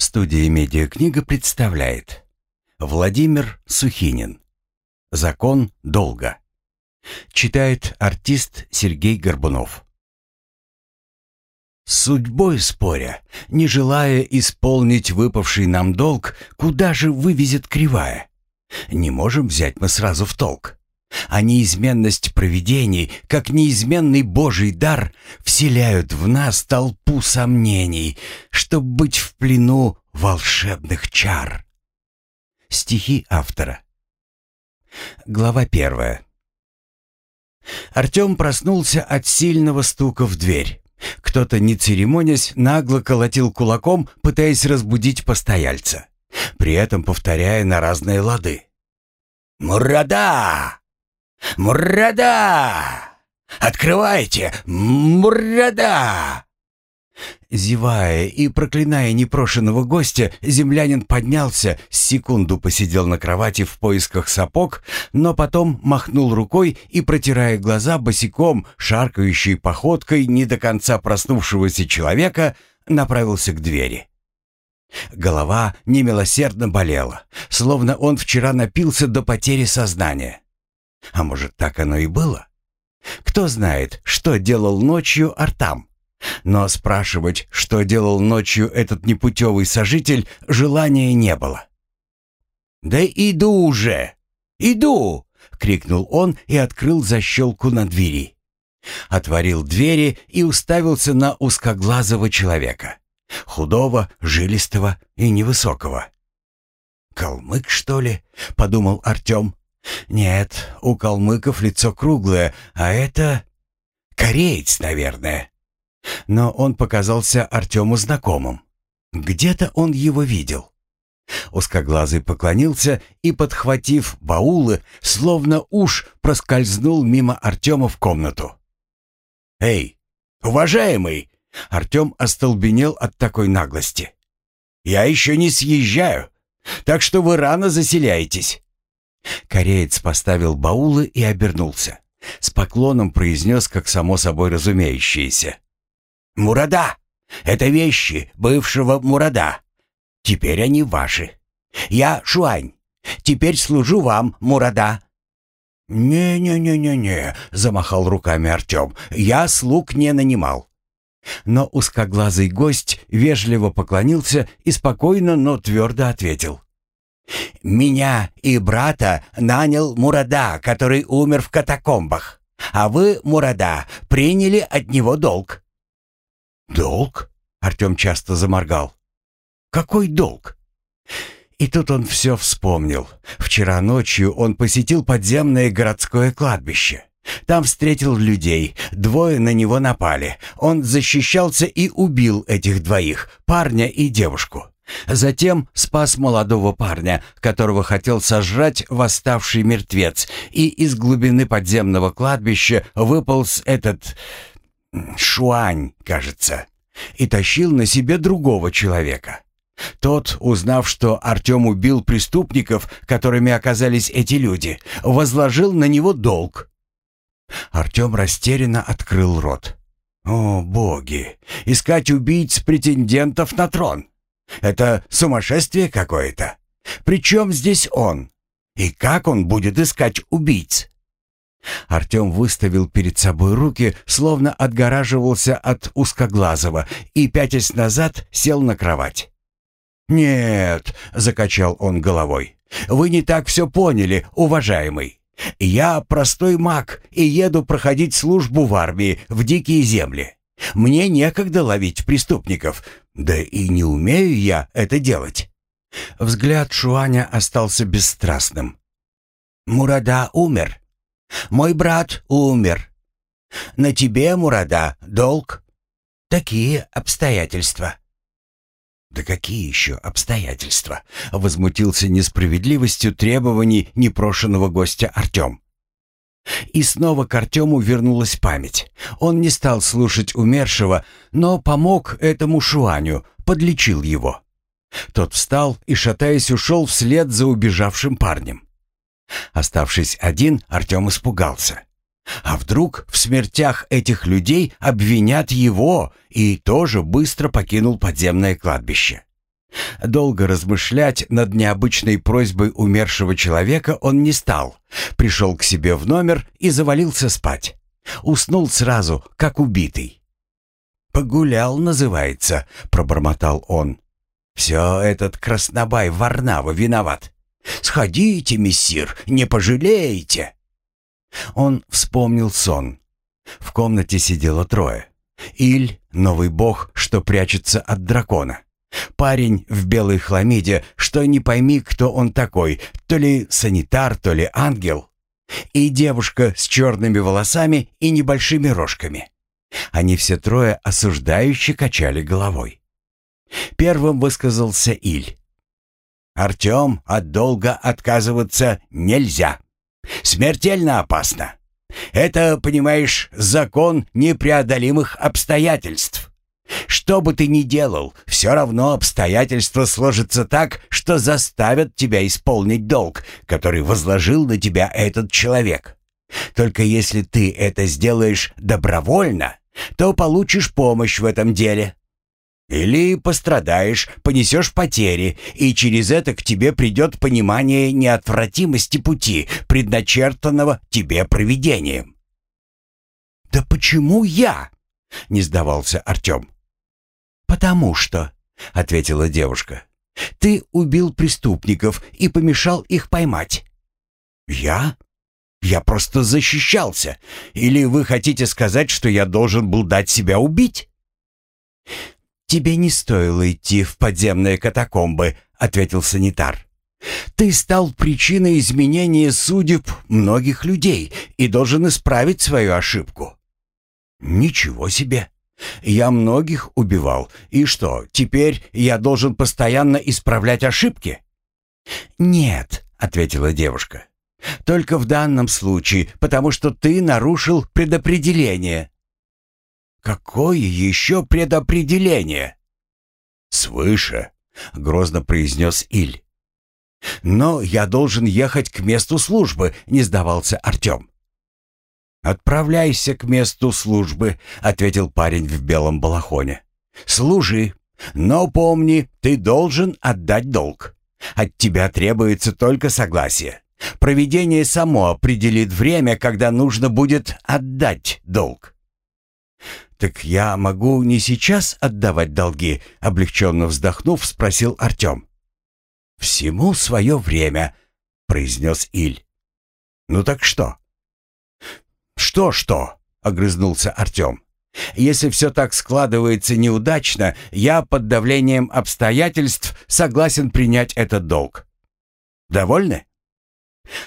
Студия «Медиакнига» представляет Владимир Сухинин «Закон долга» Читает артист Сергей Горбунов С судьбой споря, не желая исполнить выпавший нам долг, куда же вывезет кривая? Не можем взять мы сразу в толк. А неизменность провидений, как неизменный Божий дар, вселяют в нас толпу сомнений, чтоб быть в плену волшебных чар. Стихи автора. Глава первая. Артем проснулся от сильного стука в дверь. Кто-то, не церемонясь, нагло колотил кулаком, пытаясь разбудить постояльца, при этом повторяя на разные лады. «Мурада! Мурада! Открывайте! Мурада!» Зевая и проклиная непрошенного гостя, землянин поднялся, секунду посидел на кровати в поисках сапог, но потом махнул рукой и, протирая глаза босиком, шаркающей походкой не до конца проснувшегося человека, направился к двери. Голова немилосердно болела, словно он вчера напился до потери сознания. А может, так оно и было? Кто знает, что делал ночью Артам? Но спрашивать, что делал ночью этот непутевый сожитель, желания не было. «Да иду уже! Иду!» — крикнул он и открыл защелку на двери. Отворил двери и уставился на узкоглазого человека. Худого, жилистого и невысокого. «Калмык, что ли?» — подумал Артем. «Нет, у калмыков лицо круглое, а это... кореец, наверное». Но он показался Артему знакомым. Где-то он его видел. Узкоглазый поклонился и, подхватив баулы, словно уж проскользнул мимо Артема в комнату. «Эй, уважаемый!» Артем остолбенел от такой наглости. «Я еще не съезжаю, так что вы рано заселяетесь». Кореец поставил баулы и обернулся. С поклоном произнес, как само собой разумеющееся. «Мурада! Это вещи бывшего Мурада. Теперь они ваши. Я Шуань. Теперь служу вам, Мурада». «Не-не-не-не-не», — замахал руками Артем. «Я слуг не нанимал». Но узкоглазый гость вежливо поклонился и спокойно, но твердо ответил. «Меня и брата нанял Мурада, который умер в катакомбах, а вы, Мурада, приняли от него долг. «Долг?» — Артем часто заморгал. «Какой долг?» И тут он все вспомнил. Вчера ночью он посетил подземное городское кладбище. Там встретил людей, двое на него напали. Он защищался и убил этих двоих, парня и девушку. Затем спас молодого парня, которого хотел сожрать восставший мертвец, и из глубины подземного кладбища выполз этот Шуань, кажется, и тащил на себе другого человека. Тот, узнав, что Артем убил преступников, которыми оказались эти люди, возложил на него долг. Артем растерянно открыл рот. «О, боги! Искать убийц претендентов на трон! Это сумасшествие какое-то! Причем здесь он? И как он будет искать убийц?» Артем выставил перед собой руки, словно отгораживался от узкоглазого, и, пятясь назад, сел на кровать. «Нет», — закачал он головой, — «вы не так все поняли, уважаемый. Я простой маг и еду проходить службу в армии в дикие земли. Мне некогда ловить преступников, да и не умею я это делать». Взгляд Шуаня остался бесстрастным. «Мурада умер», мой брат умер. На тебе, Мурада, долг. Такие обстоятельства». «Да какие еще обстоятельства?» — возмутился несправедливостью требований непрошенного гостя Артем. И снова к Артему вернулась память. Он не стал слушать умершего, но помог этому Шуаню, подлечил его. Тот встал и, шатаясь, ушел вслед за убежавшим парнем. Оставшись один, Артем испугался. А вдруг в смертях этих людей обвинят его и тоже быстро покинул подземное кладбище? Долго размышлять над необычной просьбой умершего человека он не стал. Пришел к себе в номер и завалился спать. Уснул сразу, как убитый. «Погулял, называется», — пробормотал он. «Все этот краснобай Варнава виноват. Сходите, мессир, не пожалеете». Он вспомнил сон. В комнате сидело трое. Иль, новый бог, что прячется от дракона. Парень в белой хламиде, что не пойми, кто он такой, то ли санитар, то ли ангел. И девушка с черными волосами и небольшими рожками. Они все трое осуждающе качали головой. Первым высказался Иль. «Артем, от долга отказываться нельзя. Смертельно опасно. Это, понимаешь, закон непреодолимых обстоятельств. Что бы ты ни делал, все равно обстоятельства сложатся так, что заставят тебя исполнить долг, который возложил на тебя этот человек. Только если ты это сделаешь добровольно, то получишь помощь в этом деле. Или пострадаешь, понесешь потери, и через это к тебе придет понимание неотвратимости пути, предначертанного тебе провидением. «Да почему я?» — не сдавался Артем. «Потому что», — ответила девушка, — «ты убил преступников и помешал их поймать». «Я? Я просто защищался. Или вы хотите сказать, что я должен был дать себя убить?» «Тебе не стоило идти в подземные катакомбы», — ответил санитар. «Ты стал причиной изменения судеб многих людей и должен исправить свою ошибку». «Ничего себе! Я многих убивал. И что, теперь я должен постоянно исправлять ошибки?» «Нет», — ответила девушка. «Только в данном случае, потому что ты нарушил предопределение». «Какое еще предопределение?» «Свыше», — грозно произнес Иль. «Но я должен ехать к месту службы», — не сдавался Артем. «Отправляйся к месту службы», — ответил парень в белом балахоне. «Служи, но помни, ты должен отдать долг. От тебя требуется только согласие. Провидение само определит время, когда нужно будет отдать долг». «Так я могу не сейчас отдавать долги?» — облегченно вздохнув, спросил Артем. «Всему свое время», — произнес Иль. «Ну так что?» «Что-что?» — огрызнулся Артем. «Если все так складывается неудачно, я под давлением обстоятельств согласен принять этот долг. Довольны?»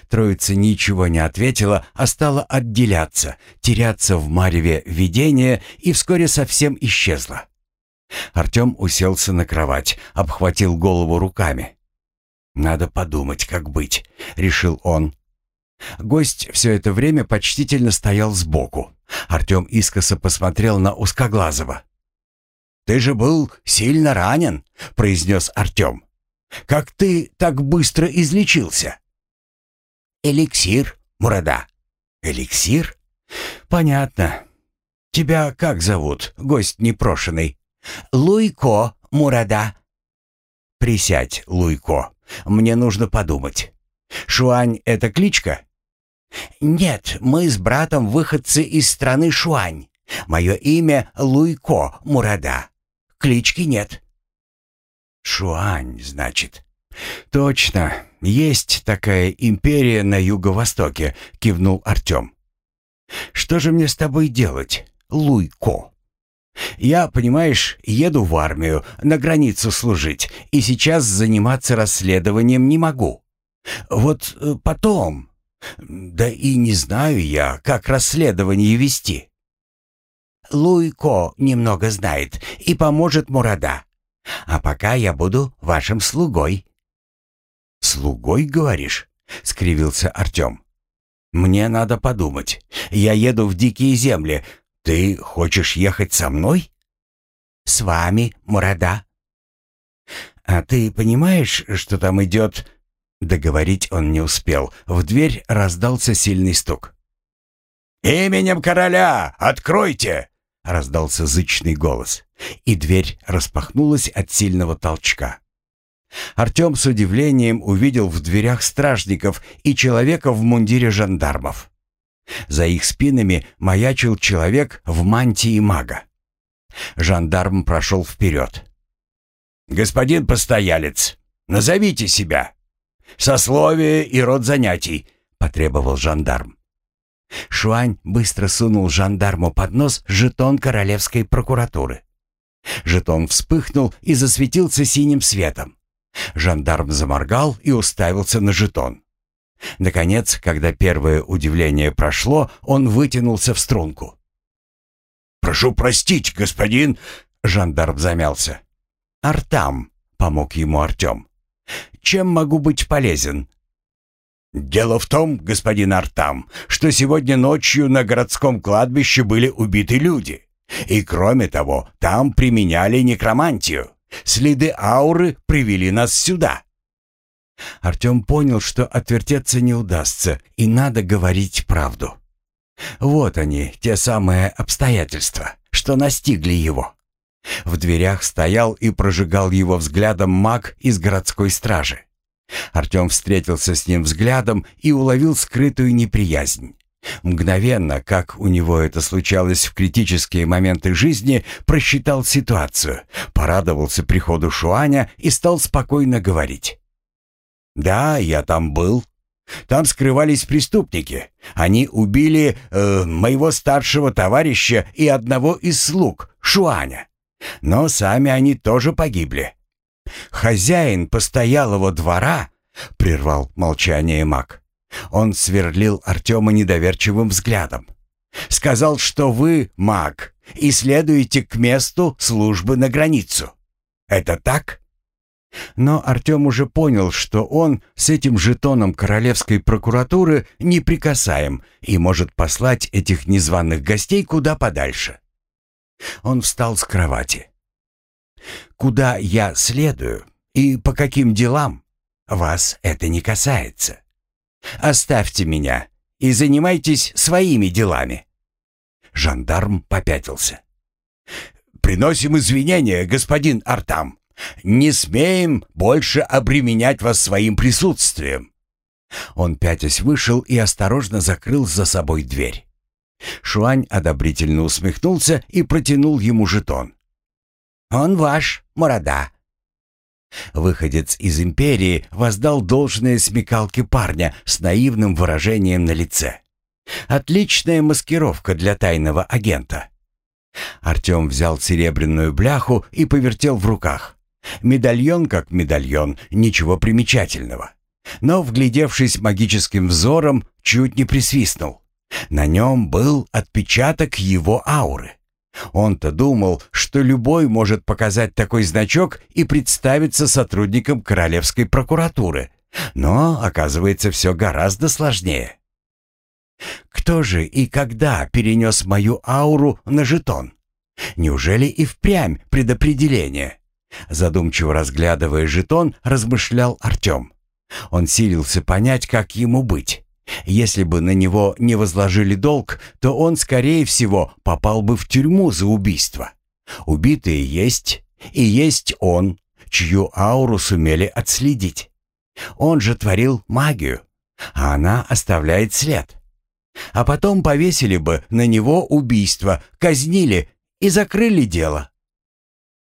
Троица ничего не ответила, а стала отделяться, теряться в мареве видения и вскоре совсем исчезла. Артем уселся на кровать, обхватил голову руками. «Надо подумать, как быть», — решил он. Гость все это время почтительно стоял сбоку. Артем искоса посмотрел на Узкоглазого. «Ты же был сильно ранен», — произнес Артем. «Как ты так быстро излечился?» «Эликсир, Мурада». «Эликсир? Понятно. Тебя как зовут, гость непрошенный?» «Луйко, Мурада». «Присядь, Луйко. Мне нужно подумать. Шуань — это кличка?» «Нет, мы с братом выходцы из страны Шуань. Мое имя Луйко Мурада. Клички нет». «Шуань, значит?» «Точно, есть такая империя на юго-востоке», — кивнул Артем. «Что же мне с тобой делать, Луйко?» «Я, понимаешь, еду в армию, на границу служить, и сейчас заниматься расследованием не могу. Вот э, потом, да и не знаю я, как расследование вести. Луйко немного знает и поможет Мурада. А пока я буду вашим слугой. Слугой, говоришь? скривился Артем. Мне надо подумать. Я еду в дикие земли. Ты хочешь ехать со мной? С вами, Мурада. А ты понимаешь, что там идет Договорить он не успел. В дверь раздался сильный стук. «Именем короля! Откройте!» — раздался зычный голос. И дверь распахнулась от сильного толчка. Артем с удивлением увидел в дверях стражников и человека в мундире жандармов. За их спинами маячил человек в мантии мага. Жандарм прошел вперед. «Господин постоялец, назовите себя. Сословие и род занятий», — потребовал жандарм. Шуань быстро сунул жандарму под нос жетон королевской прокуратуры. Жетон вспыхнул и засветился синим светом. Жандарм заморгал и уставился на жетон. Наконец, когда первое удивление прошло, он вытянулся в струнку. «Прошу простить, господин...» — жандарм замялся. «Артам», — помог ему Артем. «Чем могу быть полезен?» «Дело в том, господин Артам, что сегодня ночью на городском кладбище были убиты люди. И кроме того, там применяли некромантию. Следы ауры привели нас сюда». Артем понял, что отвертеться не удастся, и надо говорить правду. Вот они, те самые обстоятельства, что настигли его. В дверях стоял и прожигал его взглядом маг из городской стражи. Артем встретился с ним взглядом и уловил скрытую неприязнь. Мгновенно, как у него это случалось в критические моменты жизни, просчитал ситуацию, порадовался приходу Шуаня и стал спокойно говорить. «Да, я там был. Там скрывались преступники. Они убили э, моего старшего товарища и одного из слуг, Шуаня. Но сами они тоже погибли. Хозяин постоялого двора, — прервал молчание маг, он сверлил Артема недоверчивым взглядом. «Сказал, что вы маг и следуете к месту службы на границу. Это так?» Но Артем уже понял, что он с этим жетоном королевской прокуратуры неприкасаем и может послать этих незваных гостей куда подальше. Он встал с кровати. «Куда я следую и по каким делам, вас это не касается. Оставьте меня и занимайтесь своими делами». Жандарм попятился. «Приносим извинения, господин Артам. Не смеем больше обременять вас своим присутствием». Он пятясь вышел и осторожно закрыл за собой дверь. Шуань одобрительно усмехнулся и протянул ему жетон. «Он ваш, Мурада. Выходец из империи воздал должное смекалке парня с наивным выражением на лице. Отличная маскировка для тайного агента. Артем взял серебряную бляху и повертел в руках. Медальон как медальон, ничего примечательного. Но, вглядевшись магическим взором, чуть не присвистнул. На нем был отпечаток его ауры. Он-то думал, что любой может показать такой значок и представиться сотрудником Королевской прокуратуры. Но, оказывается, все гораздо сложнее. Кто же и когда перенес мою ауру на жетон? Неужели и впрямь предопределение? Задумчиво разглядывая жетон, размышлял Артем. Он силился понять, как ему быть. Если бы на него не возложили долг, то он, скорее всего, попал бы в тюрьму за убийство. Убитые есть, и есть он, чью ауру сумели отследить. Он же творил магию, а она оставляет след. А потом повесили бы на него убийство, казнили и закрыли дело.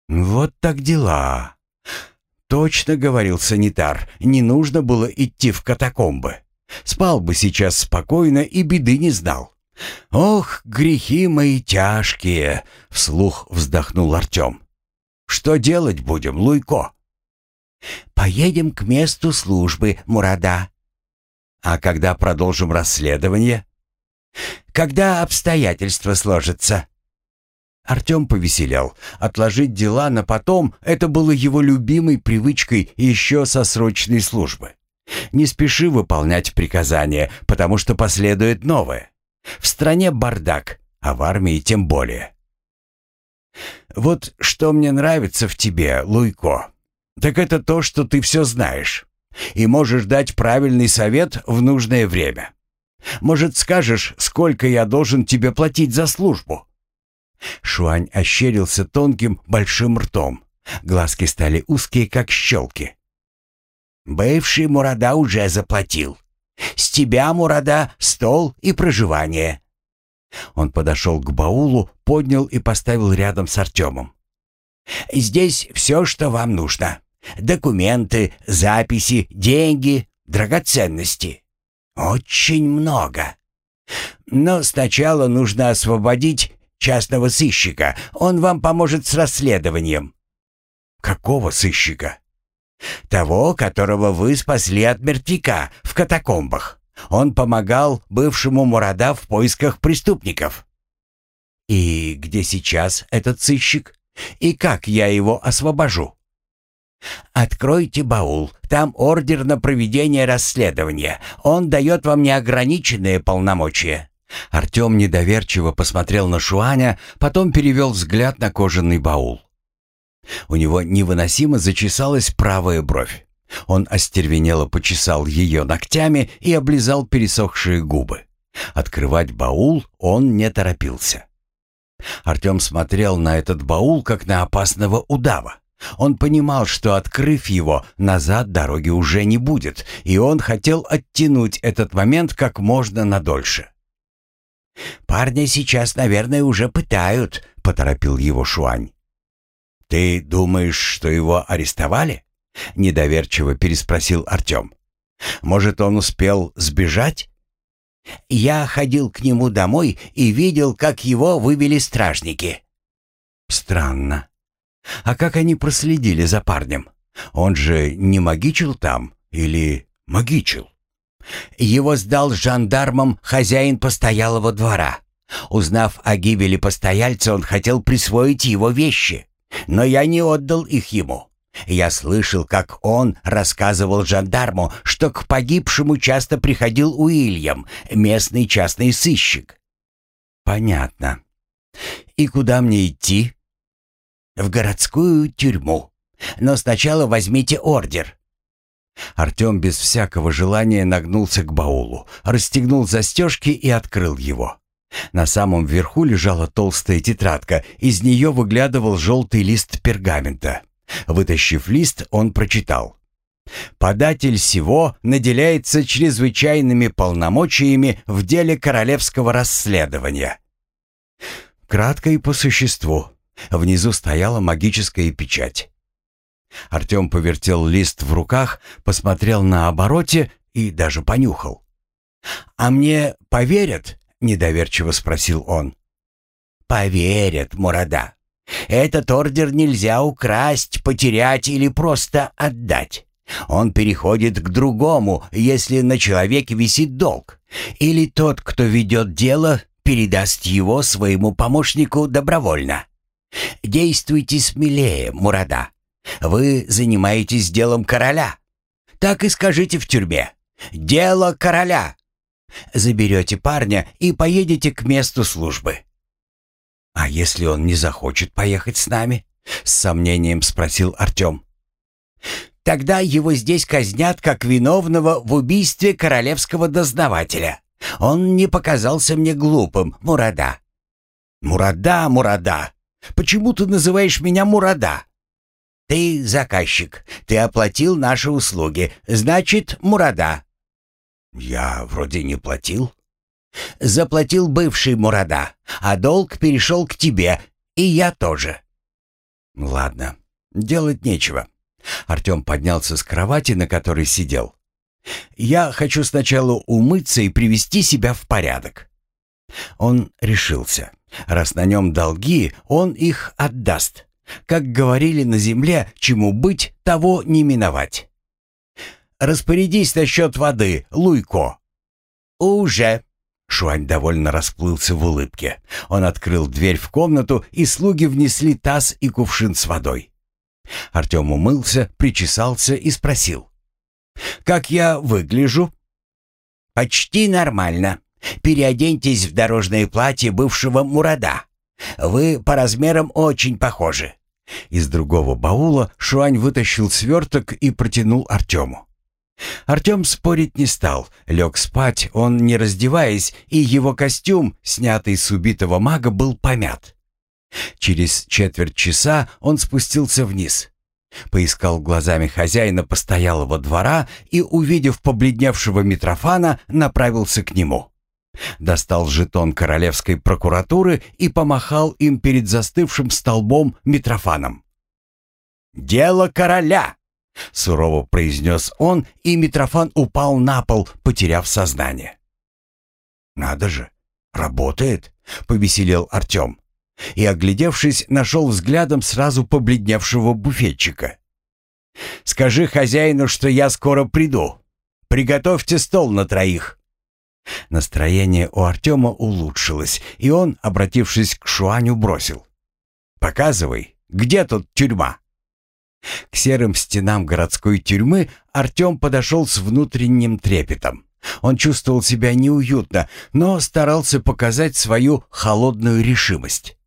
Вот так дела. Точно говорил санитар, не нужно было идти в катакомбы. Спал бы сейчас спокойно и беды не знал. «Ох, грехи мои тяжкие!» — вслух вздохнул Артем. «Что делать будем, Луйко?» «Поедем к месту службы, Мурада». «А когда продолжим расследование?» «Когда обстоятельства сложатся». Артем повеселел. Отложить дела на потом — это было его любимой привычкой еще со срочной службы. Не спеши выполнять приказания, потому что последует новое. В стране бардак, а в армии тем более. Вот что мне нравится в тебе, Луйко, так это то, что ты все знаешь и можешь дать правильный совет в нужное время. Может, скажешь, сколько я должен тебе платить за службу?» Шуань ощерился тонким большим ртом. Глазки стали узкие, как щелки. Бывший Мурада уже заплатил. С тебя, Мурада, стол и проживание». Он подошел к баулу, поднял и поставил рядом с Артемом. «Здесь все, что вам нужно. Документы, записи, деньги, драгоценности. Очень много. Но сначала нужно освободить частного сыщика. Он вам поможет с расследованием». «Какого сыщика?» Того, которого вы спасли от мертвяка в катакомбах. Он помогал бывшему Мурада в поисках преступников. И где сейчас этот сыщик? И как я его освобожу? Откройте баул. Там ордер на проведение расследования. Он дает вам неограниченные полномочия. Артем недоверчиво посмотрел на Шуаня, потом перевел взгляд на кожаный баул. У него невыносимо зачесалась правая бровь. Он остервенело почесал ее ногтями и облизал пересохшие губы. Открывать баул он не торопился. Артем смотрел на этот баул, как на опасного удава. Он понимал, что, открыв его, назад дороги уже не будет, и он хотел оттянуть этот момент как можно надольше. «Парня сейчас, наверное, уже пытают», — поторопил его Шуань. «Ты думаешь, что его арестовали?» — недоверчиво переспросил Артем. «Может, он успел сбежать?» «Я ходил к нему домой и видел, как его вывели стражники». «Странно. А как они проследили за парнем? Он же не магичил там или магичил?» Его сдал жандармам хозяин постоялого двора. Узнав о гибели постояльца, он хотел присвоить его вещи но я не отдал их ему. Я слышал, как он рассказывал жандарму, что к погибшему часто приходил Уильям, местный частный сыщик. Понятно. И куда мне идти? В городскую тюрьму. Но сначала возьмите ордер. Артем без всякого желания нагнулся к баулу, расстегнул застежки и открыл его. На самом верху лежала толстая тетрадка, из нее выглядывал желтый лист пергамента. Вытащив лист, он прочитал. «Податель всего наделяется чрезвычайными полномочиями в деле королевского расследования». Кратко и по существу. Внизу стояла магическая печать. Артем повертел лист в руках, посмотрел на обороте и даже понюхал. «А мне поверят, недоверчиво спросил он. Поверят, Мурада. Этот ордер нельзя украсть, потерять или просто отдать. Он переходит к другому, если на человеке висит долг. Или тот, кто ведет дело, передаст его своему помощнику добровольно. Действуйте смелее, Мурада. Вы занимаетесь делом короля. Так и скажите в тюрьме. Дело короля. Заберете парня и поедете к месту службы». «А если он не захочет поехать с нами?» — с сомнением спросил Артем. «Тогда его здесь казнят как виновного в убийстве королевского дознавателя. Он не показался мне глупым, Мурада». «Мурада, Мурада! Почему ты называешь меня Мурада?» «Ты заказчик, ты оплатил наши услуги, значит, Мурада. «Я вроде не платил». «Заплатил бывший Мурада, а долг перешел к тебе, и я тоже». «Ладно, делать нечего». Артем поднялся с кровати, на которой сидел. «Я хочу сначала умыться и привести себя в порядок». Он решился. Раз на нем долги, он их отдаст. Как говорили на земле, чему быть, того не миновать. Распорядись насчет воды, Луйко». «Уже». Шуань довольно расплылся в улыбке. Он открыл дверь в комнату, и слуги внесли таз и кувшин с водой. Артем умылся, причесался и спросил. «Как я выгляжу?» «Почти нормально. Переоденьтесь в дорожное платье бывшего Мурада. Вы по размерам очень похожи». Из другого баула Шуань вытащил сверток и протянул Артему. Артем спорить не стал, лег спать, он не раздеваясь, и его костюм, снятый с убитого мага, был помят. Через четверть часа он спустился вниз. Поискал глазами хозяина постоялого двора и, увидев побледневшего Митрофана, направился к нему. Достал жетон королевской прокуратуры и помахал им перед застывшим столбом Митрофаном. «Дело короля!» — сурово произнес он, и Митрофан упал на пол, потеряв сознание. «Надо же, работает!» — повеселел Артем. И, оглядевшись, нашел взглядом сразу побледневшего буфетчика. «Скажи хозяину, что я скоро приду. Приготовьте стол на троих». Настроение у Артема улучшилось, и он, обратившись к Шуаню, бросил. «Показывай, где тут тюрьма?» К серым стенам городской тюрьмы Артем подошел с внутренним трепетом. Он чувствовал себя неуютно, но старался показать свою холодную решимость.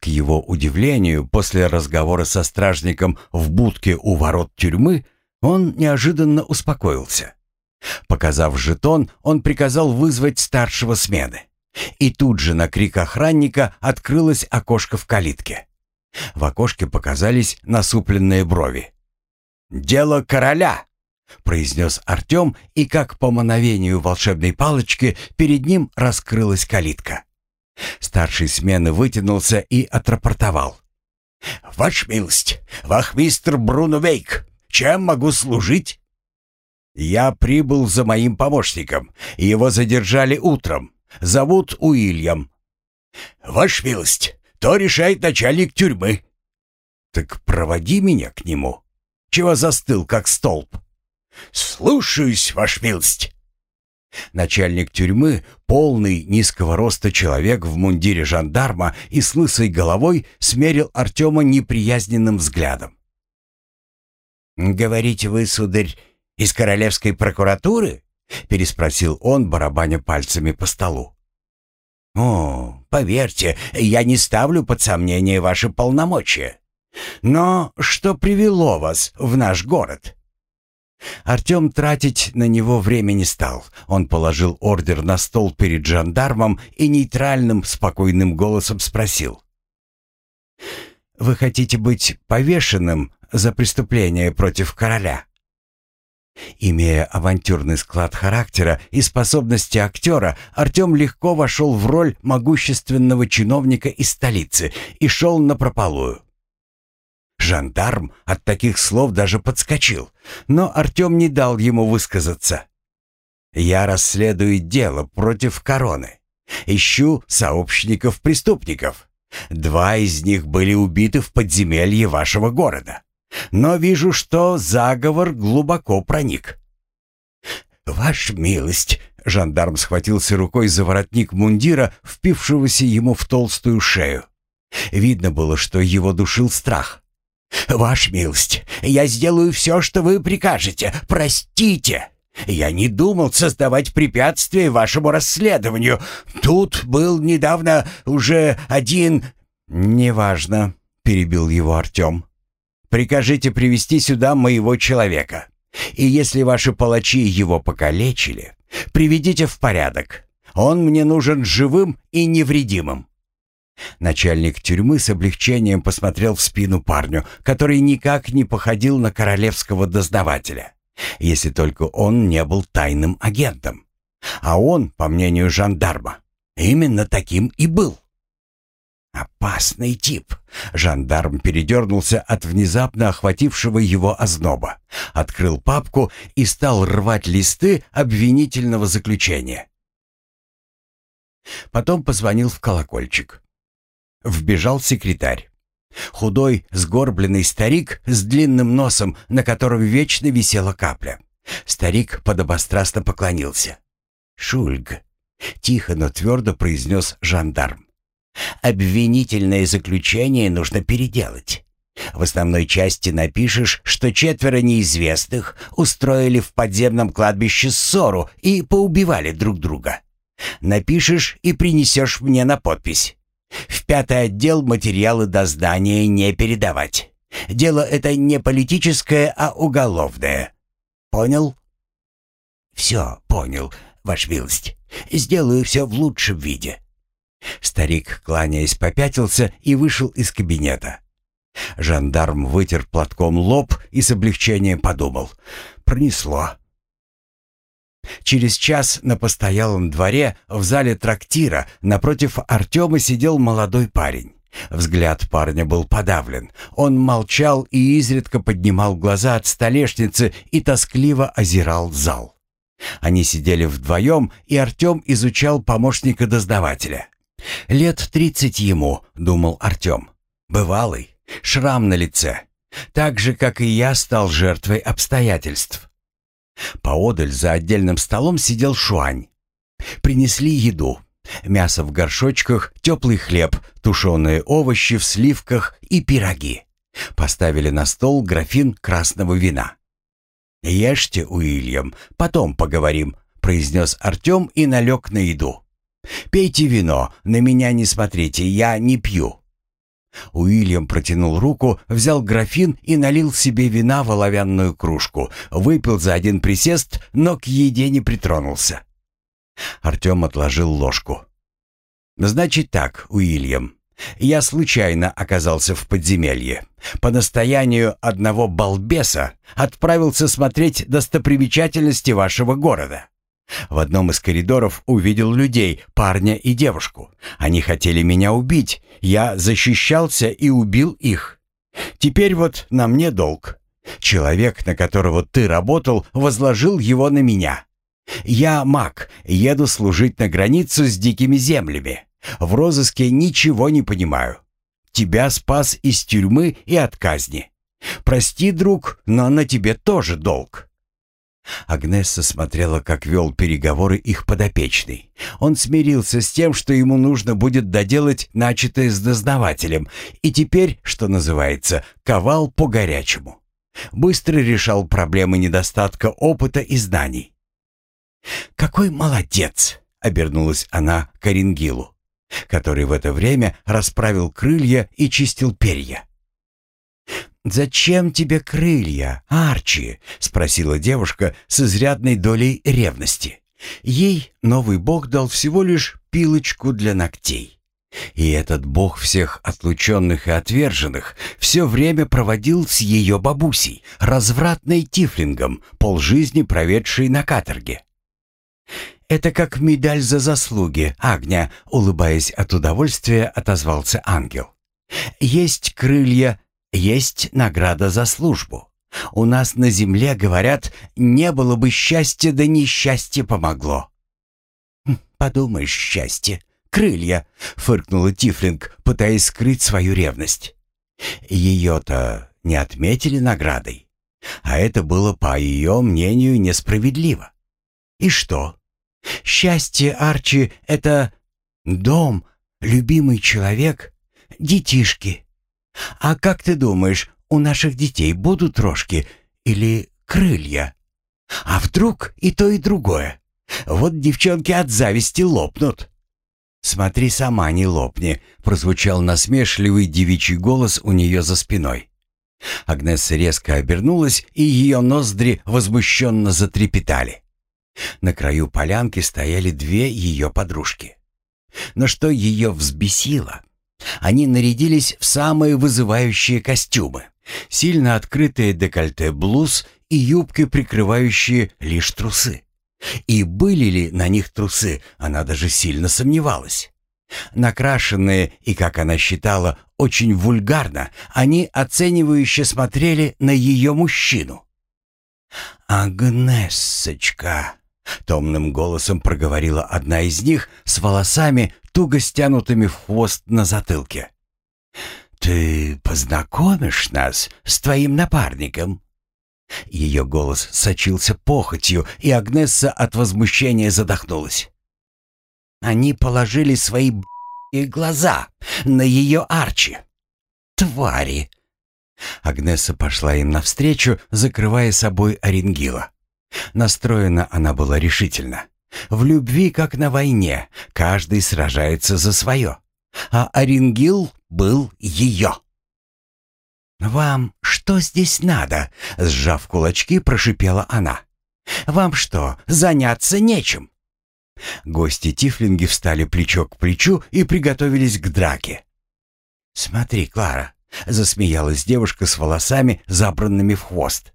К его удивлению, после разговора со стражником в будке у ворот тюрьмы, он неожиданно успокоился. Показав жетон, он приказал вызвать старшего смены. И тут же на крик охранника открылось окошко в калитке. В окошке показались насупленные брови. «Дело короля!» — произнес Артем, и как по мановению волшебной палочки перед ним раскрылась калитка. Старший смены вытянулся и отрапортовал. «Ваш милость, вахмистр Бруно Вейк, чем могу служить?» «Я прибыл за моим помощником. Его задержали утром. Зовут Уильям». «Ваш милость, то решает начальник тюрьмы». «Так проводи меня к нему. Чего застыл, как столб?» «Слушаюсь, ваш милость». Начальник тюрьмы, полный низкого роста человек в мундире жандарма и с лысой головой, смерил Артема неприязненным взглядом. «Говорите вы, сударь, из королевской прокуратуры?» — переспросил он, барабаня пальцами по столу. «О, поверьте, я не ставлю под сомнение ваши полномочия. Но что привело вас в наш город?» Артем тратить на него время не стал. Он положил ордер на стол перед жандармом и нейтральным, спокойным голосом спросил. «Вы хотите быть повешенным за преступление против короля?» Имея авантюрный склад характера и способности актера, Артем легко вошел в роль могущественного чиновника из столицы и шел на прополую. Жандарм от таких слов даже подскочил, но Артем не дал ему высказаться. «Я расследую дело против короны. Ищу сообщников-преступников. Два из них были убиты в подземелье вашего города. Но вижу, что заговор глубоко проник». «Ваша милость!» — жандарм схватился рукой за воротник мундира, впившегося ему в толстую шею. Видно было, что его душил страх. «Ваш милость, я сделаю все, что вы прикажете. Простите!» «Я не думал создавать препятствия вашему расследованию. Тут был недавно уже один...» «Неважно», — перебил его Артем. «Прикажите привести сюда моего человека. И если ваши палачи его покалечили, приведите в порядок. Он мне нужен живым и невредимым». Начальник тюрьмы с облегчением посмотрел в спину парню, который никак не походил на королевского дознавателя, если только он не был тайным агентом. А он, по мнению жандарма, именно таким и был. «Опасный тип!» Жандарм передернулся от внезапно охватившего его озноба, открыл папку и стал рвать листы обвинительного заключения. Потом позвонил в колокольчик. Вбежал секретарь. Худой, сгорбленный старик с длинным носом, на котором вечно висела капля. Старик подобострастно поклонился. «Шульг», — тихо, но твердо произнес жандарм. «Обвинительное заключение нужно переделать. В основной части напишешь, что четверо неизвестных устроили в подземном кладбище ссору и поубивали друг друга. Напишешь и принесешь мне на подпись. В пятый отдел материалы до здания не передавать. Дело это не политическое, а уголовное. Понял? Все, понял, ваш милость. Сделаю все в лучшем виде. Старик, кланяясь, попятился и вышел из кабинета. Жандарм вытер платком лоб и с облегчением подумал. Пронесло. Через час на постоялом дворе в зале трактира напротив Артема сидел молодой парень. Взгляд парня был подавлен. Он молчал и изредка поднимал глаза от столешницы и тоскливо озирал зал. Они сидели вдвоем, и Артем изучал помощника дознавателя. «Лет тридцать ему», — думал Артем. «Бывалый, шрам на лице. Так же, как и я, стал жертвой обстоятельств». Поодаль за отдельным столом сидел Шуань. Принесли еду. Мясо в горшочках, теплый хлеб, тушеные овощи в сливках и пироги. Поставили на стол графин красного вина. «Ешьте, Уильям, потом поговорим», — произнес Артем и налег на еду. «Пейте вино, на меня не смотрите, я не пью». Уильям протянул руку, взял графин и налил себе вина в оловянную кружку, выпил за один присест, но к еде не притронулся. Артем отложил ложку. «Значит так, Уильям, я случайно оказался в подземелье. По настоянию одного балбеса отправился смотреть достопримечательности вашего города. В одном из коридоров увидел людей, парня и девушку. Они хотели меня убить. Я защищался и убил их. Теперь вот на мне долг. Человек, на которого ты работал, возложил его на меня. Я маг, еду служить на границу с дикими землями. В розыске ничего не понимаю. Тебя спас из тюрьмы и от казни. Прости, друг, но на тебе тоже долг. Агнесса смотрела, как вел переговоры их подопечный. Он смирился с тем, что ему нужно будет доделать начатое с дознавателем, и теперь, что называется, ковал по-горячему. Быстро решал проблемы недостатка опыта и знаний. «Какой молодец!» — обернулась она к Оренгилу, который в это время расправил крылья и чистил перья. «Зачем тебе крылья, Арчи?» — спросила девушка с изрядной долей ревности. Ей новый бог дал всего лишь пилочку для ногтей. И этот бог всех отлученных и отверженных все время проводил с ее бабусей, развратной тифлингом, полжизни проведшей на каторге. «Это как медаль за заслуги, Агня», — улыбаясь от удовольствия, отозвался ангел. «Есть крылья, есть награда за службу. У нас на земле, говорят, не было бы счастья, да несчастье помогло. Хм, подумаешь, счастье, крылья, фыркнула Тифлинг, пытаясь скрыть свою ревность. Ее-то не отметили наградой, а это было, по ее мнению, несправедливо. И что? Счастье Арчи — это дом, любимый человек, детишки, а как ты думаешь, у наших детей будут рожки или крылья? А вдруг и то, и другое? Вот девчонки от зависти лопнут. «Смотри сама, не лопни», — прозвучал насмешливый девичий голос у нее за спиной. Агнесса резко обернулась, и ее ноздри возмущенно затрепетали. На краю полянки стояли две ее подружки. Но что ее взбесило, они нарядились в самые вызывающие костюмы. Сильно открытые декольте блуз и юбки, прикрывающие лишь трусы. И были ли на них трусы, она даже сильно сомневалась. Накрашенные и, как она считала, очень вульгарно, они оценивающе смотрели на ее мужчину. «Агнессочка!» — томным голосом проговорила одна из них с волосами, туго стянутыми в хвост на затылке. «Ты познакомишь нас с твоим напарником?» Ее голос сочился похотью, и Агнесса от возмущения задохнулась. Они положили свои глаза на ее Арчи. Твари! Агнесса пошла им навстречу, закрывая собой Оренгила. Настроена она была решительно. В любви, как на войне, каждый сражается за свое. А Оренгил был ее. «Вам что здесь надо?» — сжав кулачки, прошипела она. «Вам что, заняться нечем?» Гости Тифлинги встали плечо к плечу и приготовились к драке. «Смотри, Клара, — засмеялась девушка с волосами, забранными в хвост.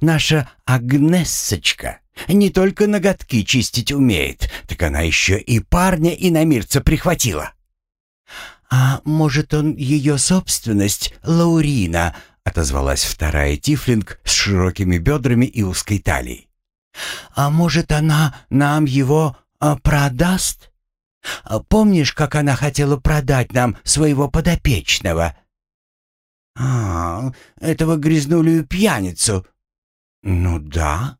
«Наша Агнессочка не только ноготки чистить умеет, так она еще и парня и намирца прихватила». «А может, он ее собственность, Лаурина?» — отозвалась вторая тифлинг с широкими бедрами и узкой талией. «А может, она нам его а, продаст? А помнишь, как она хотела продать нам своего подопечного?» «А, этого грязнулю пьяницу». «Ну да.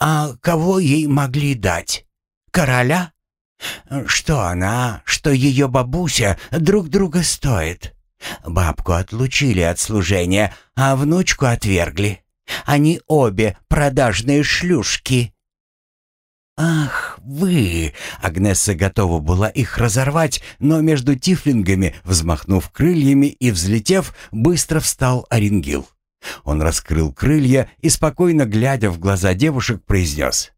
А кого ей могли дать? Короля? Что она, что ее бабуся друг друга стоит. Бабку отлучили от служения, а внучку отвергли. Они обе продажные шлюшки». «Ах, вы!» Агнесса готова была их разорвать, но между тифлингами, взмахнув крыльями и взлетев, быстро встал Оренгил. Он раскрыл крылья и, спокойно глядя в глаза девушек, произнес.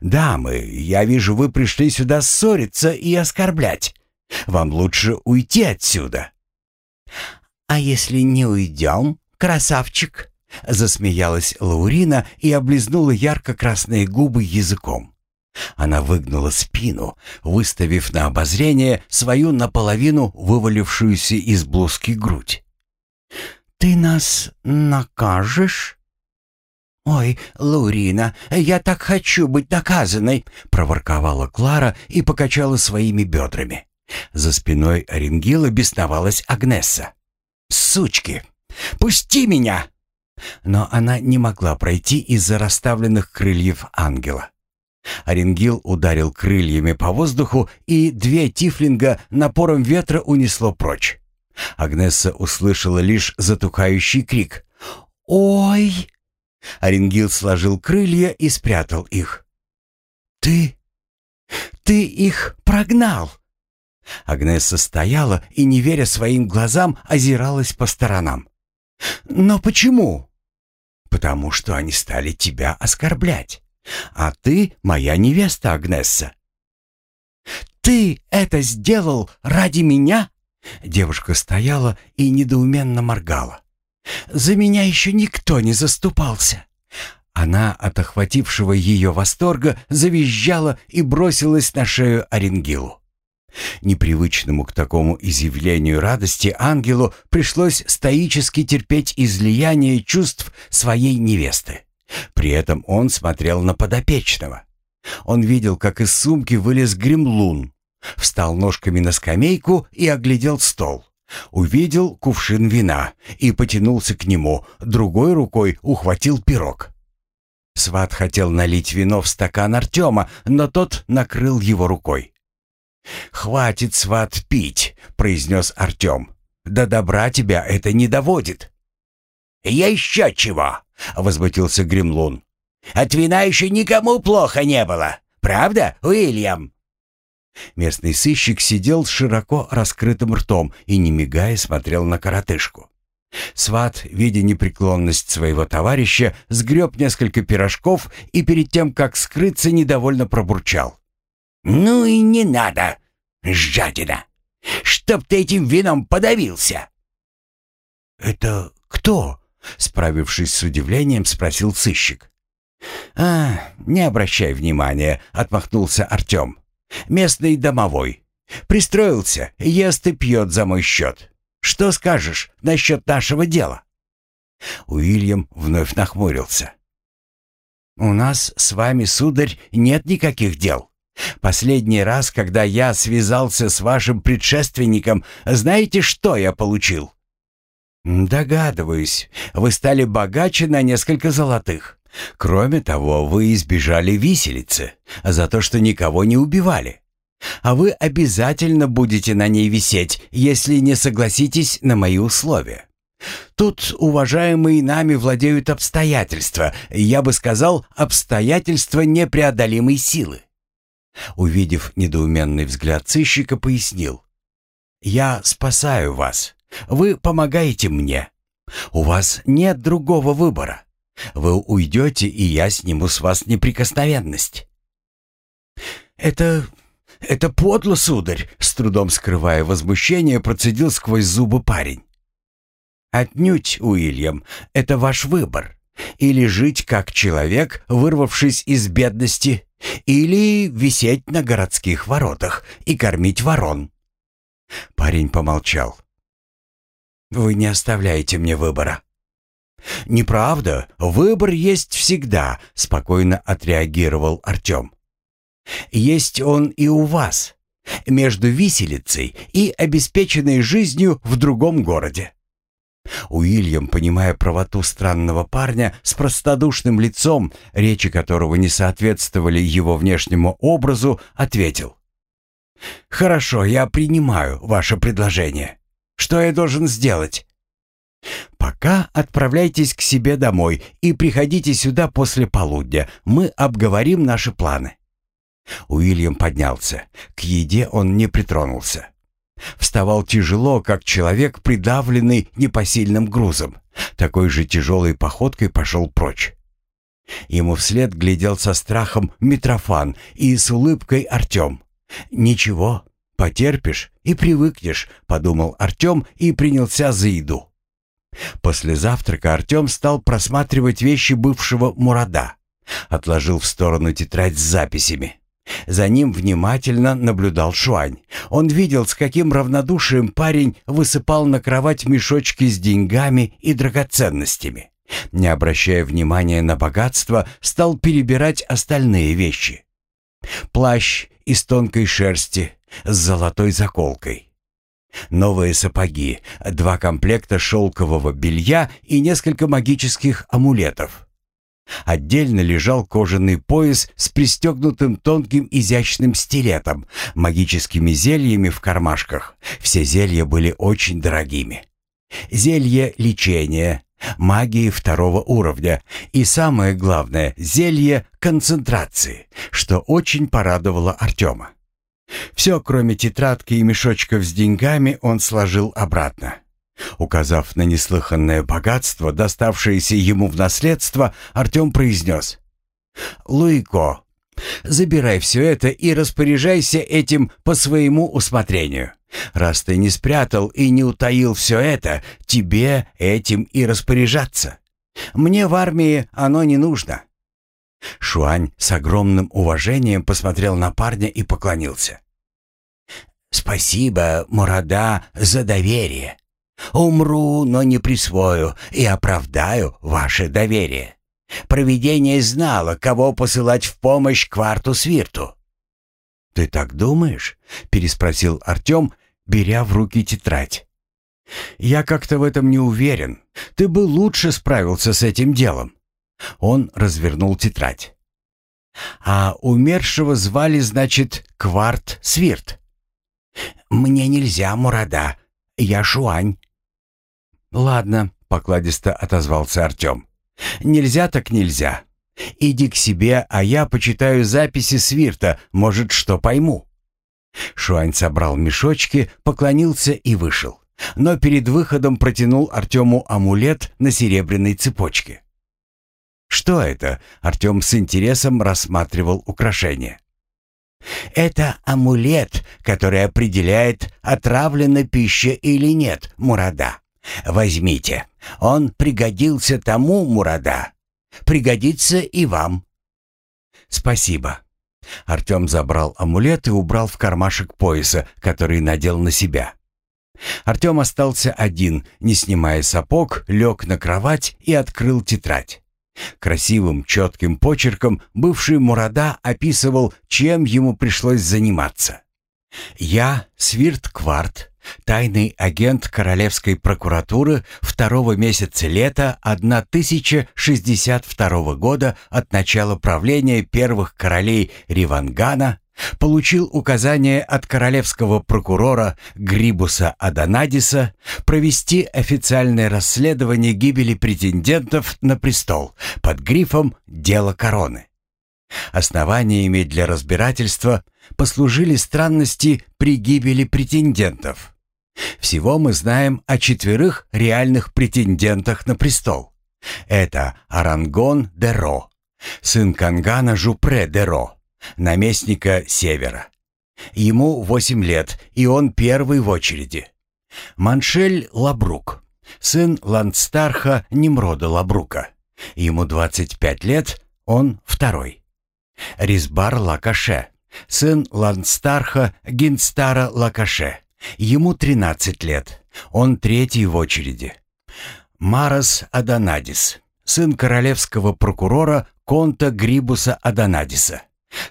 «Дамы, я вижу, вы пришли сюда ссориться и оскорблять. Вам лучше уйти отсюда». «А если не уйдем, красавчик?» Засмеялась Лаурина и облизнула ярко-красные губы языком. Она выгнула спину, выставив на обозрение свою наполовину вывалившуюся из блузки грудь. «Ты нас накажешь?» «Ой, Лаурина, я так хочу быть наказанной!» — проворковала Клара и покачала своими бедрами. За спиной Оренгила бесновалась Агнесса. «Сучки! Пусти меня!» Но она не могла пройти из-за расставленных крыльев ангела. Оренгил ударил крыльями по воздуху, и две тифлинга напором ветра унесло прочь. Агнесса услышала лишь затухающий крик. «Ой!» Оренгил сложил крылья и спрятал их. «Ты... ты их прогнал!» Агнесса стояла и, не веря своим глазам, озиралась по сторонам. «Но почему?» «Потому что они стали тебя оскорблять. А ты моя невеста, Агнесса». «Ты это сделал ради меня?» Девушка стояла и недоуменно моргала. «За меня еще никто не заступался». Она от охватившего ее восторга завизжала и бросилась на шею Оренгилу. Непривычному к такому изъявлению радости ангелу пришлось стоически терпеть излияние чувств своей невесты. При этом он смотрел на подопечного. Он видел, как из сумки вылез гремлун, встал ножками на скамейку и оглядел стол. Увидел кувшин вина и потянулся к нему, другой рукой ухватил пирог. Сват хотел налить вино в стакан Артема, но тот накрыл его рукой. «Хватит, сват, пить», — произнес Артем. «До добра тебя это не доводит». еще чего!» — возмутился Гремлун. «От вина еще никому плохо не было. Правда, Уильям?» Местный сыщик сидел с широко раскрытым ртом и, не мигая, смотрел на коротышку. Сват, видя непреклонность своего товарища, сгреб несколько пирожков и перед тем, как скрыться, недовольно пробурчал. «Ну и не надо, жадина! Чтоб ты этим вином подавился!» «Это кто?» — справившись с удивлением, спросил сыщик. «А, не обращай внимания», — отмахнулся Артем. «Местный домовой. Пристроился, ест и пьет за мой счет. Что скажешь насчет нашего дела?» Уильям вновь нахмурился. «У нас с вами, сударь, нет никаких дел. Последний раз, когда я связался с вашим предшественником, знаете, что я получил?» «Догадываюсь, вы стали богаче на несколько золотых. Кроме того, вы избежали виселицы за то, что никого не убивали. А вы обязательно будете на ней висеть, если не согласитесь на мои условия. Тут, уважаемые нами, владеют обстоятельства, я бы сказал, обстоятельства непреодолимой силы. Увидев недоуменный взгляд сыщика, пояснил. «Я спасаю вас. Вы помогаете мне. У вас нет другого выбора. Вы уйдете, и я сниму с вас неприкосновенность». «Это... это подло, сударь!» С трудом скрывая возмущение, процедил сквозь зубы парень. «Отнюдь, Уильям, это ваш выбор. Или жить как человек, вырвавшись из бедности, или висеть на городских воротах и кормить ворон». Парень помолчал. «Вы не оставляете мне выбора». «Неправда, выбор есть всегда», — спокойно отреагировал Артем. «Есть он и у вас, между виселицей и обеспеченной жизнью в другом городе. Уильям, понимая правоту странного парня с простодушным лицом, речи которого не соответствовали его внешнему образу, ответил. «Хорошо, я принимаю ваше предложение. Что я должен сделать?» «Пока отправляйтесь к себе домой и приходите сюда после полудня. Мы обговорим наши планы». Уильям поднялся. К еде он не притронулся. Вставал тяжело, как человек, придавленный непосильным грузом. Такой же тяжелой походкой пошел прочь. Ему вслед глядел со страхом Митрофан и с улыбкой Артем. «Ничего, потерпишь и привыкнешь», — подумал Артем и принялся за еду. После завтрака Артем стал просматривать вещи бывшего Мурада. Отложил в сторону тетрадь с записями. За ним внимательно наблюдал Шуань. Он видел, с каким равнодушием парень высыпал на кровать мешочки с деньгами и драгоценностями. Не обращая внимания на богатство, стал перебирать остальные вещи. Плащ из тонкой шерсти с золотой заколкой. Новые сапоги, два комплекта шелкового белья и несколько магических амулетов. Отдельно лежал кожаный пояс с пристегнутым тонким изящным стилетом, магическими зельями в кармашках. Все зелья были очень дорогими. Зелье лечения, магии второго уровня и, самое главное, зелье концентрации, что очень порадовало Артема. Все, кроме тетрадки и мешочков с деньгами, он сложил обратно. Указав на неслыханное богатство, доставшееся ему в наследство, Артем произнес. «Луико, забирай все это и распоряжайся этим по своему усмотрению. Раз ты не спрятал и не утаил все это, тебе этим и распоряжаться. Мне в армии оно не нужно». Шуань с огромным уважением посмотрел на парня и поклонился. «Спасибо, Мурада, за доверие. Умру, но не присвою и оправдаю ваше доверие. Провидение знало, кого посылать в помощь кварту свирту. «Ты так думаешь?» — переспросил Артем, беря в руки тетрадь. «Я как-то в этом не уверен. Ты бы лучше справился с этим делом». Он развернул тетрадь. «А умершего звали, значит, Кварт Свирт?» «Мне нельзя, Мурада. Я Шуань. «Ладно», — покладисто отозвался Артем. «Нельзя так нельзя. Иди к себе, а я почитаю записи свирта, может, что пойму». Шуань собрал мешочки, поклонился и вышел. Но перед выходом протянул Артему амулет на серебряной цепочке. «Что это?» — Артем с интересом рассматривал украшение. «Это амулет, который определяет, отравлена пища или нет, Мурада. Возьмите. Он пригодился тому, Мурада. Пригодится и вам. Спасибо. Артем забрал амулет и убрал в кармашек пояса, который надел на себя. Артем остался один, не снимая сапог, лег на кровать и открыл тетрадь. Красивым, четким почерком бывший Мурада описывал, чем ему пришлось заниматься. «Я, Свирт Кварт, тайный агент Королевской прокуратуры второго месяца лета 1062 года от начала правления первых королей Ривангана, получил указание от королевского прокурора Грибуса Адонадиса провести официальное расследование гибели претендентов на престол под грифом «Дело короны». Основаниями для разбирательства послужили странности при гибели претендентов – всего мы знаем о четверых реальных претендентах на престол. Это Арангон де Ро, сын Кангана Жупре де Ро, наместника Севера. Ему восемь лет, и он первый в очереди. Маншель Лабрук, сын Ландстарха Немрода Лабрука. Ему 25 лет, он второй. Ризбар Лакаше, сын Ландстарха Гинстара Лакаше. Ему 13 лет, он третий в очереди. Марас Аданадис, сын королевского прокурора Конта Грибуса Аданадиса.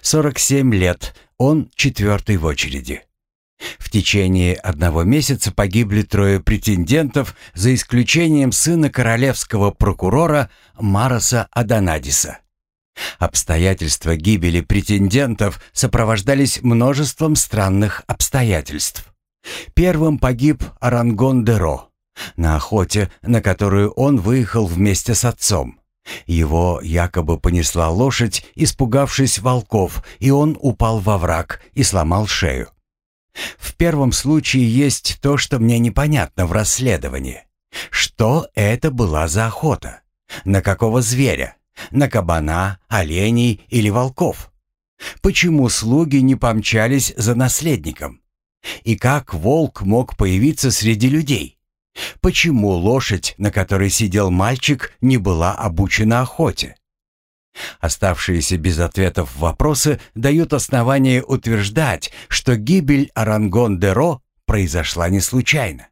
47 лет, он четвертый в очереди. В течение одного месяца погибли трое претендентов, за исключением сына королевского прокурора Мараса Аданадиса. Обстоятельства гибели претендентов сопровождались множеством странных обстоятельств. Первым погиб Арангон Деро на охоте, на которую он выехал вместе с отцом. Его якобы понесла лошадь, испугавшись волков, и он упал во враг и сломал шею. В первом случае есть то, что мне непонятно в расследовании. Что это была за охота? На какого зверя? На кабана, оленей или волков? Почему слуги не помчались за наследником? И как волк мог появиться среди людей? Почему лошадь, на которой сидел мальчик, не была обучена охоте? Оставшиеся без ответов вопросы дают основание утверждать, что гибель Арангон-де-Ро произошла не случайно.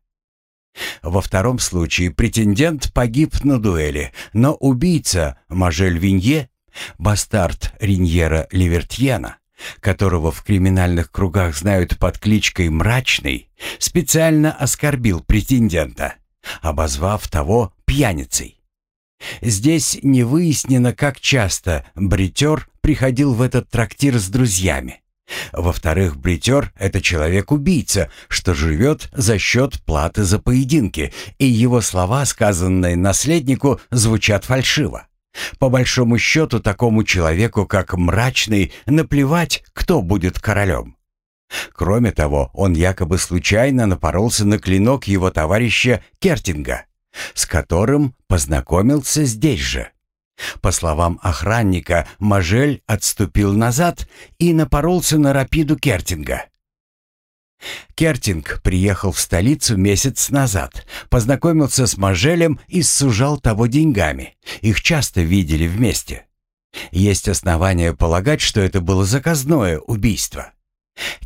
Во втором случае претендент погиб на дуэли, но убийца Мажель Винье, бастард Риньера Ливертьена, которого в криминальных кругах знают под кличкой «Мрачный», специально оскорбил претендента, обозвав того пьяницей. Здесь не выяснено, как часто бритер приходил в этот трактир с друзьями. Во-вторых, бритер — это человек-убийца, что живет за счет платы за поединки, и его слова, сказанные наследнику, звучат фальшиво. По большому счету, такому человеку, как мрачный, наплевать, кто будет королем. Кроме того, он якобы случайно напоролся на клинок его товарища Кертинга с которым познакомился здесь же. По словам охранника, Мажель отступил назад и напоролся на рапиду Кертинга. Кертинг приехал в столицу месяц назад, познакомился с Мажелем и сужал того деньгами. Их часто видели вместе. Есть основания полагать, что это было заказное убийство.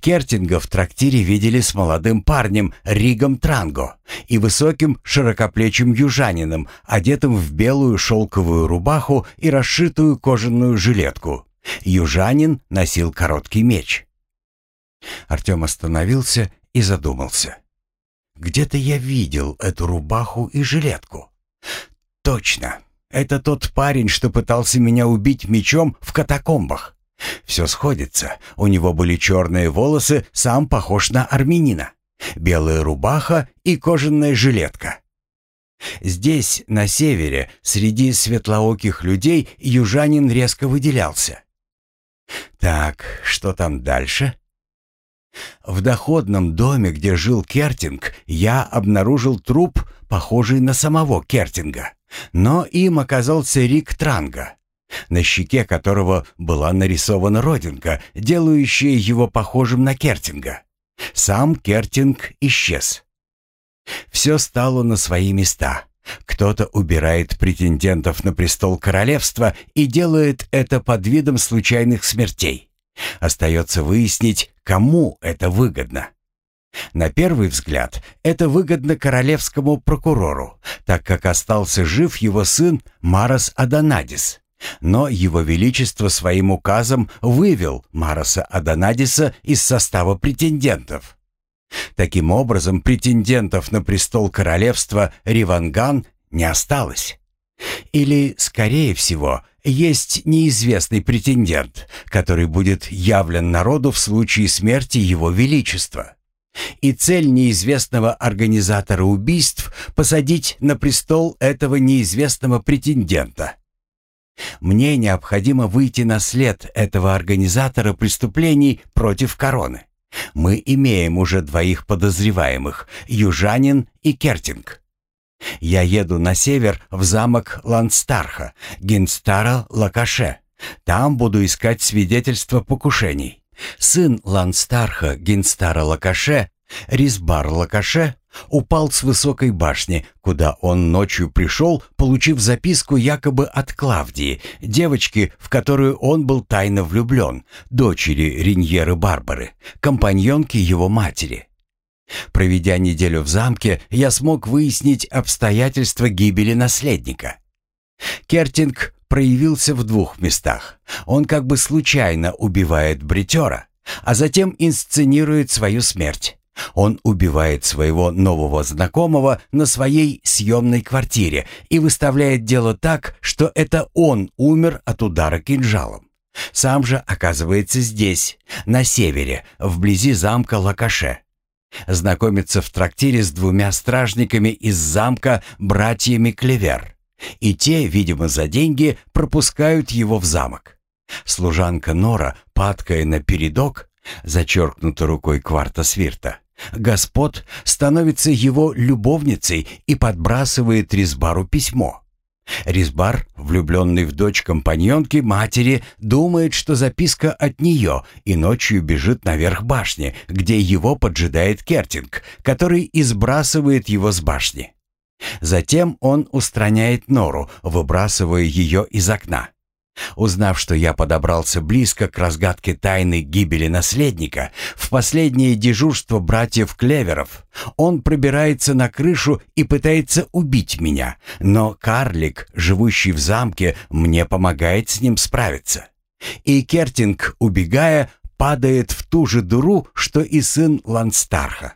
Кертинга в трактире видели с молодым парнем Ригом Транго и высоким широкоплечим южанином, одетым в белую шелковую рубаху и расшитую кожаную жилетку. Южанин носил короткий меч. Артем остановился и задумался. «Где-то я видел эту рубаху и жилетку. Точно, это тот парень, что пытался меня убить мечом в катакомбах. Все сходится. У него были черные волосы, сам похож на армянина. Белая рубаха и кожаная жилетка. Здесь, на севере, среди светлооких людей, южанин резко выделялся. Так, что там дальше? В доходном доме, где жил Кертинг, я обнаружил труп, похожий на самого Кертинга. Но им оказался Рик Транга на щеке которого была нарисована родинка, делающая его похожим на Кертинга. Сам Кертинг исчез. Все стало на свои места. Кто-то убирает претендентов на престол королевства и делает это под видом случайных смертей. Остается выяснить, кому это выгодно. На первый взгляд, это выгодно королевскому прокурору, так как остался жив его сын Марас Аданадис. Но Его Величество своим указом вывел Мараса Адонадиса из состава претендентов. Таким образом, претендентов на престол королевства Риванган не осталось. Или, скорее всего, есть неизвестный претендент, который будет явлен народу в случае смерти Его Величества. И цель неизвестного организатора убийств – посадить на престол этого неизвестного претендента – мне необходимо выйти на след этого организатора преступлений против короны. Мы имеем уже двоих подозреваемых – Южанин и Кертинг. Я еду на север в замок Ландстарха, Генстара Лакаше. Там буду искать свидетельства покушений. Сын Ландстарха Генстара Лакаше, Ризбар Лакаше, упал с высокой башни, куда он ночью пришел, получив записку якобы от Клавдии, девочки, в которую он был тайно влюблен, дочери Риньеры Барбары, компаньонки его матери. Проведя неделю в замке, я смог выяснить обстоятельства гибели наследника. Кертинг проявился в двух местах. Он как бы случайно убивает бритера, а затем инсценирует свою смерть. Он убивает своего нового знакомого на своей съемной квартире и выставляет дело так, что это он умер от удара кинжалом. Сам же оказывается здесь, на севере, вблизи замка Лакаше. Знакомится в трактире с двумя стражниками из замка братьями Клевер. И те, видимо, за деньги пропускают его в замок. Служанка Нора, падкая на передок, зачеркнута рукой кварта свирта, Господ становится его любовницей и подбрасывает Резбару письмо. Резбар, влюбленный в дочь компаньонки матери, думает, что записка от нее, и ночью бежит наверх башни, где его поджидает Кертинг, который избрасывает его с башни. Затем он устраняет Нору, выбрасывая ее из окна. Узнав, что я подобрался близко к разгадке тайны гибели наследника, в последнее дежурство братьев Клеверов, он пробирается на крышу и пытается убить меня, но карлик, живущий в замке, мне помогает с ним справиться. И Кертинг, убегая, падает в ту же дуру, что и сын Ланстарха.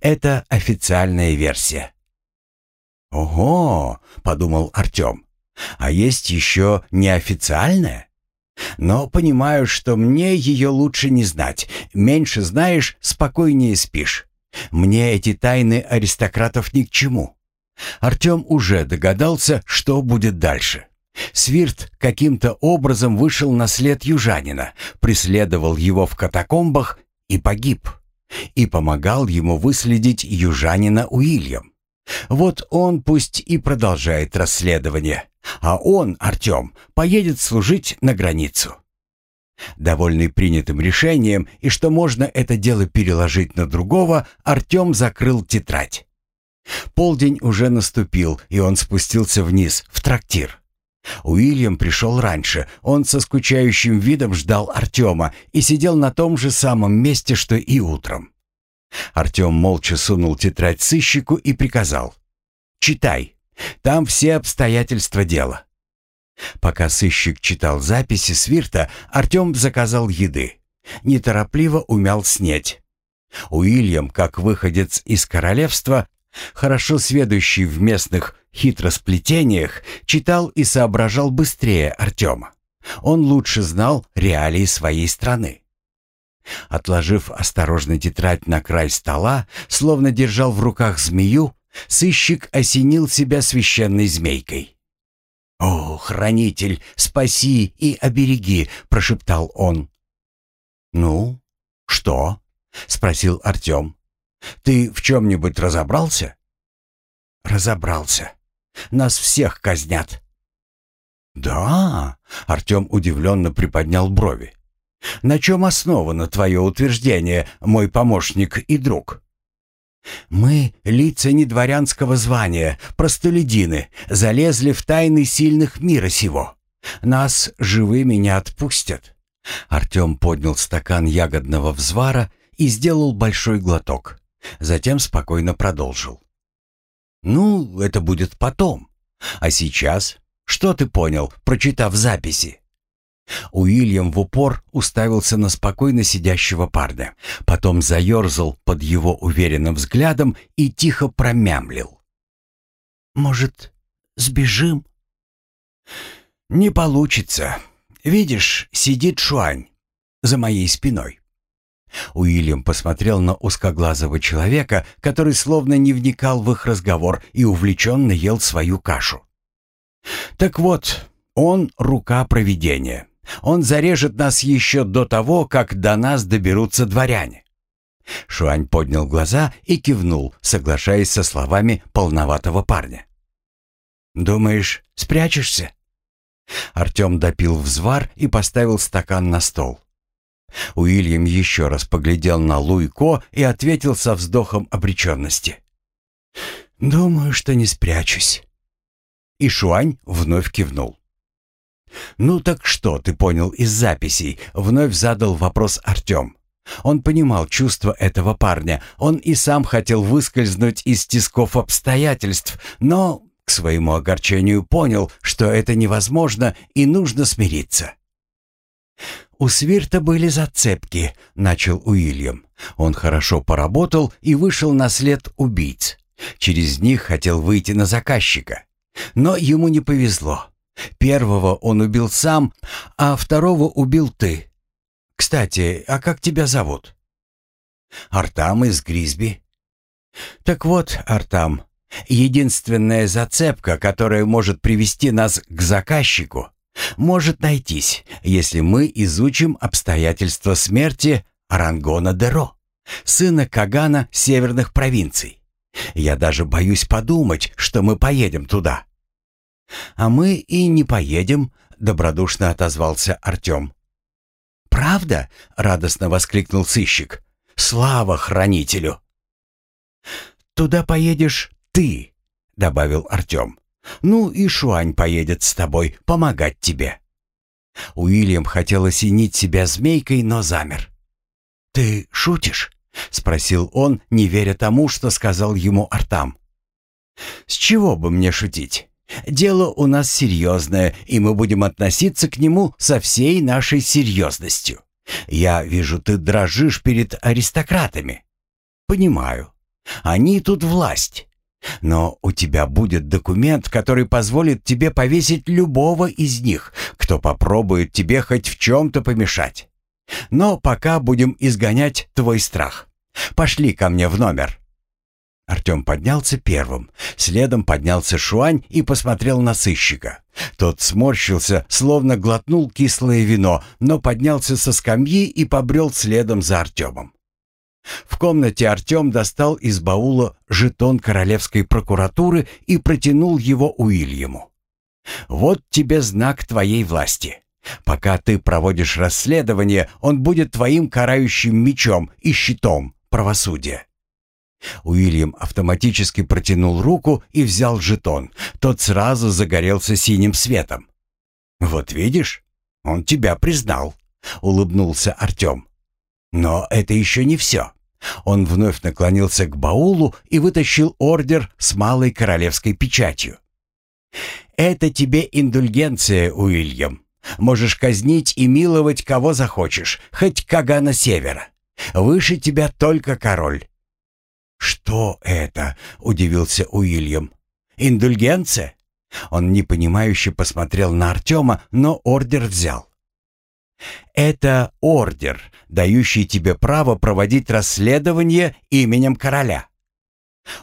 Это официальная версия. «Ого!» — подумал Артем. А есть еще неофициальная? Но понимаю, что мне ее лучше не знать. Меньше знаешь, спокойнее спишь. Мне эти тайны аристократов ни к чему. Артем уже догадался, что будет дальше. Свирт каким-то образом вышел на след южанина, преследовал его в катакомбах и погиб. И помогал ему выследить южанина Уильям. Вот он пусть и продолжает расследование, а он, Артем, поедет служить на границу. Довольный принятым решением и что можно это дело переложить на другого, Артем закрыл тетрадь. Полдень уже наступил, и он спустился вниз, в трактир. Уильям пришел раньше, он со скучающим видом ждал Артема и сидел на том же самом месте, что и утром. Артем молча сунул тетрадь сыщику и приказал. «Читай. Там все обстоятельства дела». Пока сыщик читал записи свирта, Артем заказал еды. Неторопливо умял снеть. Уильям, как выходец из королевства, хорошо сведущий в местных хитросплетениях, читал и соображал быстрее Артема. Он лучше знал реалии своей страны. Отложив осторожно тетрадь на край стола, словно держал в руках змею, сыщик осенил себя священной змейкой. «О, хранитель, спаси и обереги!» — прошептал он. «Ну, что?» — спросил Артем. «Ты в чем-нибудь разобрался?» «Разобрался. Нас всех казнят». «Да?» — Артем удивленно приподнял брови. На чем основано твое утверждение, мой помощник и друг?» «Мы, лица недворянского звания, простолюдины, залезли в тайны сильных мира сего. Нас живыми не отпустят». Артем поднял стакан ягодного взвара и сделал большой глоток. Затем спокойно продолжил. «Ну, это будет потом. А сейчас? Что ты понял, прочитав записи?» Уильям в упор уставился на спокойно сидящего парня, потом заерзал под его уверенным взглядом и тихо промямлил. «Может, сбежим?» «Не получится. Видишь, сидит Шуань за моей спиной». Уильям посмотрел на узкоглазого человека, который словно не вникал в их разговор и увлеченно ел свою кашу. «Так вот, он — рука провидения. Он зарежет нас еще до того, как до нас доберутся дворяне». Шуань поднял глаза и кивнул, соглашаясь со словами полноватого парня. «Думаешь, спрячешься?» Артем допил взвар и поставил стакан на стол. Уильям еще раз поглядел на Луйко и ответил со вздохом обреченности. «Думаю, что не спрячусь». И Шуань вновь кивнул. «Ну так что ты понял из записей?» — вновь задал вопрос Артем. Он понимал чувства этого парня. Он и сам хотел выскользнуть из тисков обстоятельств, но, к своему огорчению, понял, что это невозможно и нужно смириться. «У Свирта были зацепки», — начал Уильям. Он хорошо поработал и вышел на след убийц. Через них хотел выйти на заказчика. Но ему не повезло. Первого он убил сам, а второго убил ты. Кстати, а как тебя зовут? Артам из Гризби. Так вот, Артам, единственная зацепка, которая может привести нас к заказчику, может найтись, если мы изучим обстоятельства смерти Арангона Деро, сына Кагана северных провинций. Я даже боюсь подумать, что мы поедем туда. А мы и не поедем, добродушно отозвался Артем. «Правда?» — радостно воскликнул сыщик. «Слава хранителю!» «Туда поедешь ты», — добавил Артем. «Ну и Шуань поедет с тобой помогать тебе». Уильям хотел осенить себя змейкой, но замер. «Ты шутишь?» — спросил он, не веря тому, что сказал ему Артам. «С чего бы мне шутить? Дело у нас серьезное, и мы будем относиться к нему со всей нашей серьезностью. Я вижу, ты дрожишь перед аристократами. Понимаю. Они тут власть. Но у тебя будет документ, который позволит тебе повесить любого из них, кто попробует тебе хоть в чем-то помешать. Но пока будем изгонять твой страх. Пошли ко мне в номер. Артем поднялся первым. Следом поднялся Шуань и посмотрел на сыщика. Тот сморщился, словно глотнул кислое вино, но поднялся со скамьи и побрел следом за Артемом. В комнате Артем достал из баула жетон королевской прокуратуры и протянул его Уильяму. «Вот тебе знак твоей власти. Пока ты проводишь расследование, он будет твоим карающим мечом и щитом правосудия. Уильям автоматически протянул руку и взял жетон. Тот сразу загорелся синим светом. «Вот видишь, он тебя признал», — улыбнулся Артем. «Но это еще не все». Он вновь наклонился к баулу и вытащил ордер с малой королевской печатью. «Это тебе индульгенция, Уильям. Можешь казнить и миловать кого захочешь, хоть Кагана Севера. Выше тебя только король. «Что это?» — удивился Уильям. «Индульгенция?» Он непонимающе посмотрел на Артема, но ордер взял. «Это ордер, дающий тебе право проводить расследование именем короля».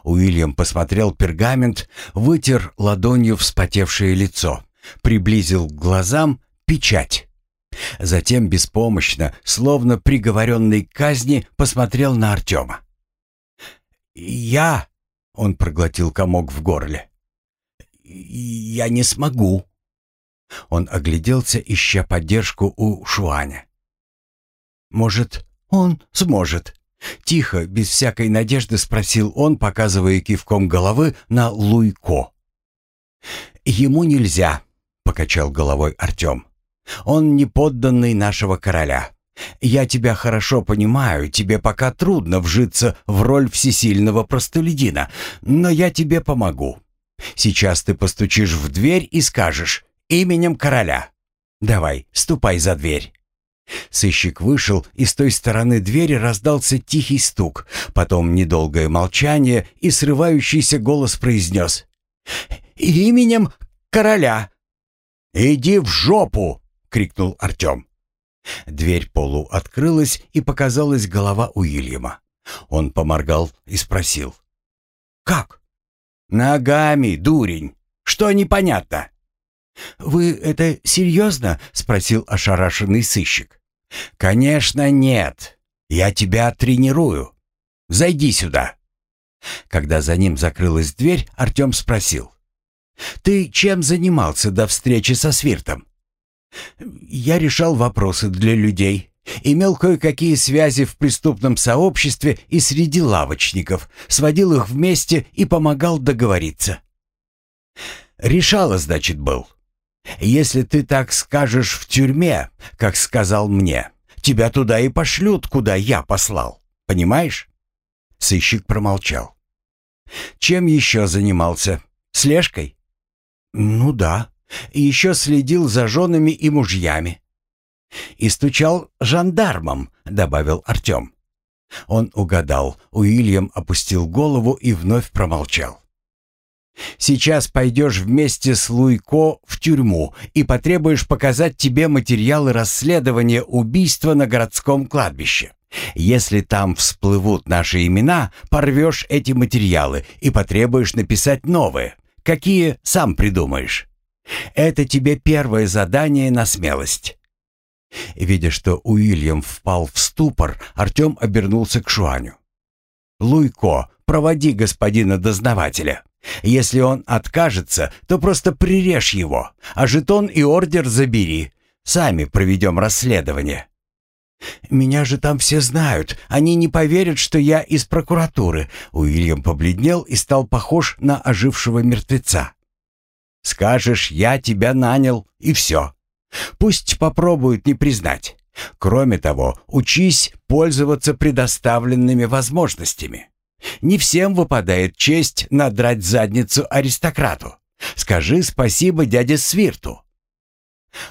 Уильям посмотрел пергамент, вытер ладонью вспотевшее лицо, приблизил к глазам печать. Затем беспомощно, словно приговоренный к казни, посмотрел на Артема. «Я...» — он проглотил комок в горле. «Я не смогу». Он огляделся, ища поддержку у Шуаня. «Может, он сможет?» Тихо, без всякой надежды спросил он, показывая кивком головы на Луйко. «Ему нельзя», — покачал головой Артем. «Он не подданный нашего короля. Я тебя хорошо понимаю, тебе пока трудно вжиться в роль всесильного простолюдина, но я тебе помогу. Сейчас ты постучишь в дверь и скажешь «Именем короля». Давай, ступай за дверь». Сыщик вышел, и с той стороны двери раздался тихий стук, потом недолгое молчание, и срывающийся голос произнес «Именем короля». «Иди в жопу!» — крикнул Артем. Дверь полу открылась, и показалась голова Уильяма. Он поморгал и спросил. «Как?» «Ногами, дурень! Что непонятно?» «Вы это серьезно?» — спросил ошарашенный сыщик. «Конечно нет. Я тебя тренирую. Зайди сюда». Когда за ним закрылась дверь, Артем спросил. «Ты чем занимался до встречи со Свиртом?» Я решал вопросы для людей. Имел кое-какие связи в преступном сообществе и среди лавочников, сводил их вместе и помогал договориться. Решало, значит, был. Если ты так скажешь в тюрьме, как сказал мне, тебя туда и пошлют, куда я послал. Понимаешь? Сыщик промолчал. Чем еще занимался? Слежкой? Ну да. И еще следил за женами и мужьями. И стучал жандармом, добавил Артем. Он угадал. Уильям опустил голову и вновь промолчал. Сейчас пойдешь вместе с Луйко в тюрьму и потребуешь показать тебе материалы расследования убийства на городском кладбище. Если там всплывут наши имена, порвешь эти материалы и потребуешь написать новые. Какие сам придумаешь. Это тебе первое задание на смелость. Видя, что Уильям впал в ступор, Артем обернулся к Шуаню. «Луйко, проводи господина дознавателя. Если он откажется, то просто прирежь его, а жетон и ордер забери. Сами проведем расследование». «Меня же там все знают. Они не поверят, что я из прокуратуры». Уильям побледнел и стал похож на ожившего мертвеца. «Скажешь, я тебя нанял, и все. Пусть попробуют не признать. Кроме того, учись пользоваться предоставленными возможностями. Не всем выпадает честь надрать задницу аристократу. Скажи спасибо дяде Свирту.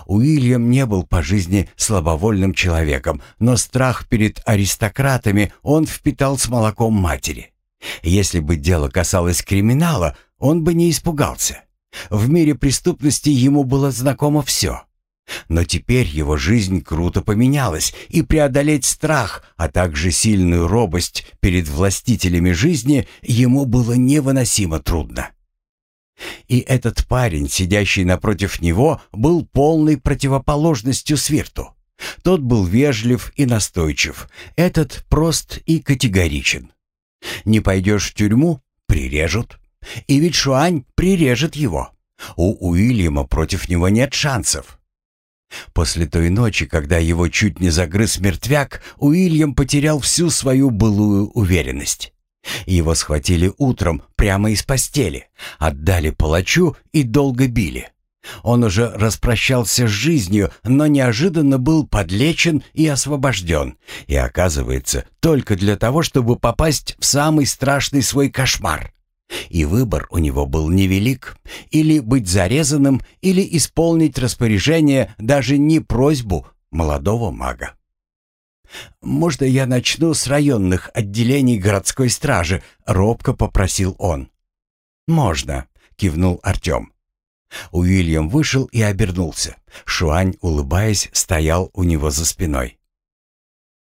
Уильям не был по жизни слабовольным человеком, но страх перед аристократами он впитал с молоком матери. Если бы дело касалось криминала, он бы не испугался. В мире преступности ему было знакомо все. Но теперь его жизнь круто поменялась, и преодолеть страх, а также сильную робость перед властителями жизни ему было невыносимо трудно. И этот парень, сидящий напротив него, был полной противоположностью Свирту. Тот был вежлив и настойчив, этот прост и категоричен. Не пойдешь в тюрьму — прирежут. И ведь Шуань прирежет его. У Уильяма против него нет шансов. После той ночи, когда его чуть не загрыз мертвяк, Уильям потерял всю свою былую уверенность. Его схватили утром прямо из постели, отдали палачу и долго били. Он уже распрощался с жизнью, но неожиданно был подлечен и освобожден. И оказывается, только для того, чтобы попасть в самый страшный свой кошмар. И выбор у него был невелик. Или быть зарезанным, или исполнить распоряжение, даже не просьбу молодого мага. «Можно я начну с районных отделений городской стражи?» — робко попросил он. «Можно», — кивнул Артем. Уильям вышел и обернулся. Шуань, улыбаясь, стоял у него за спиной.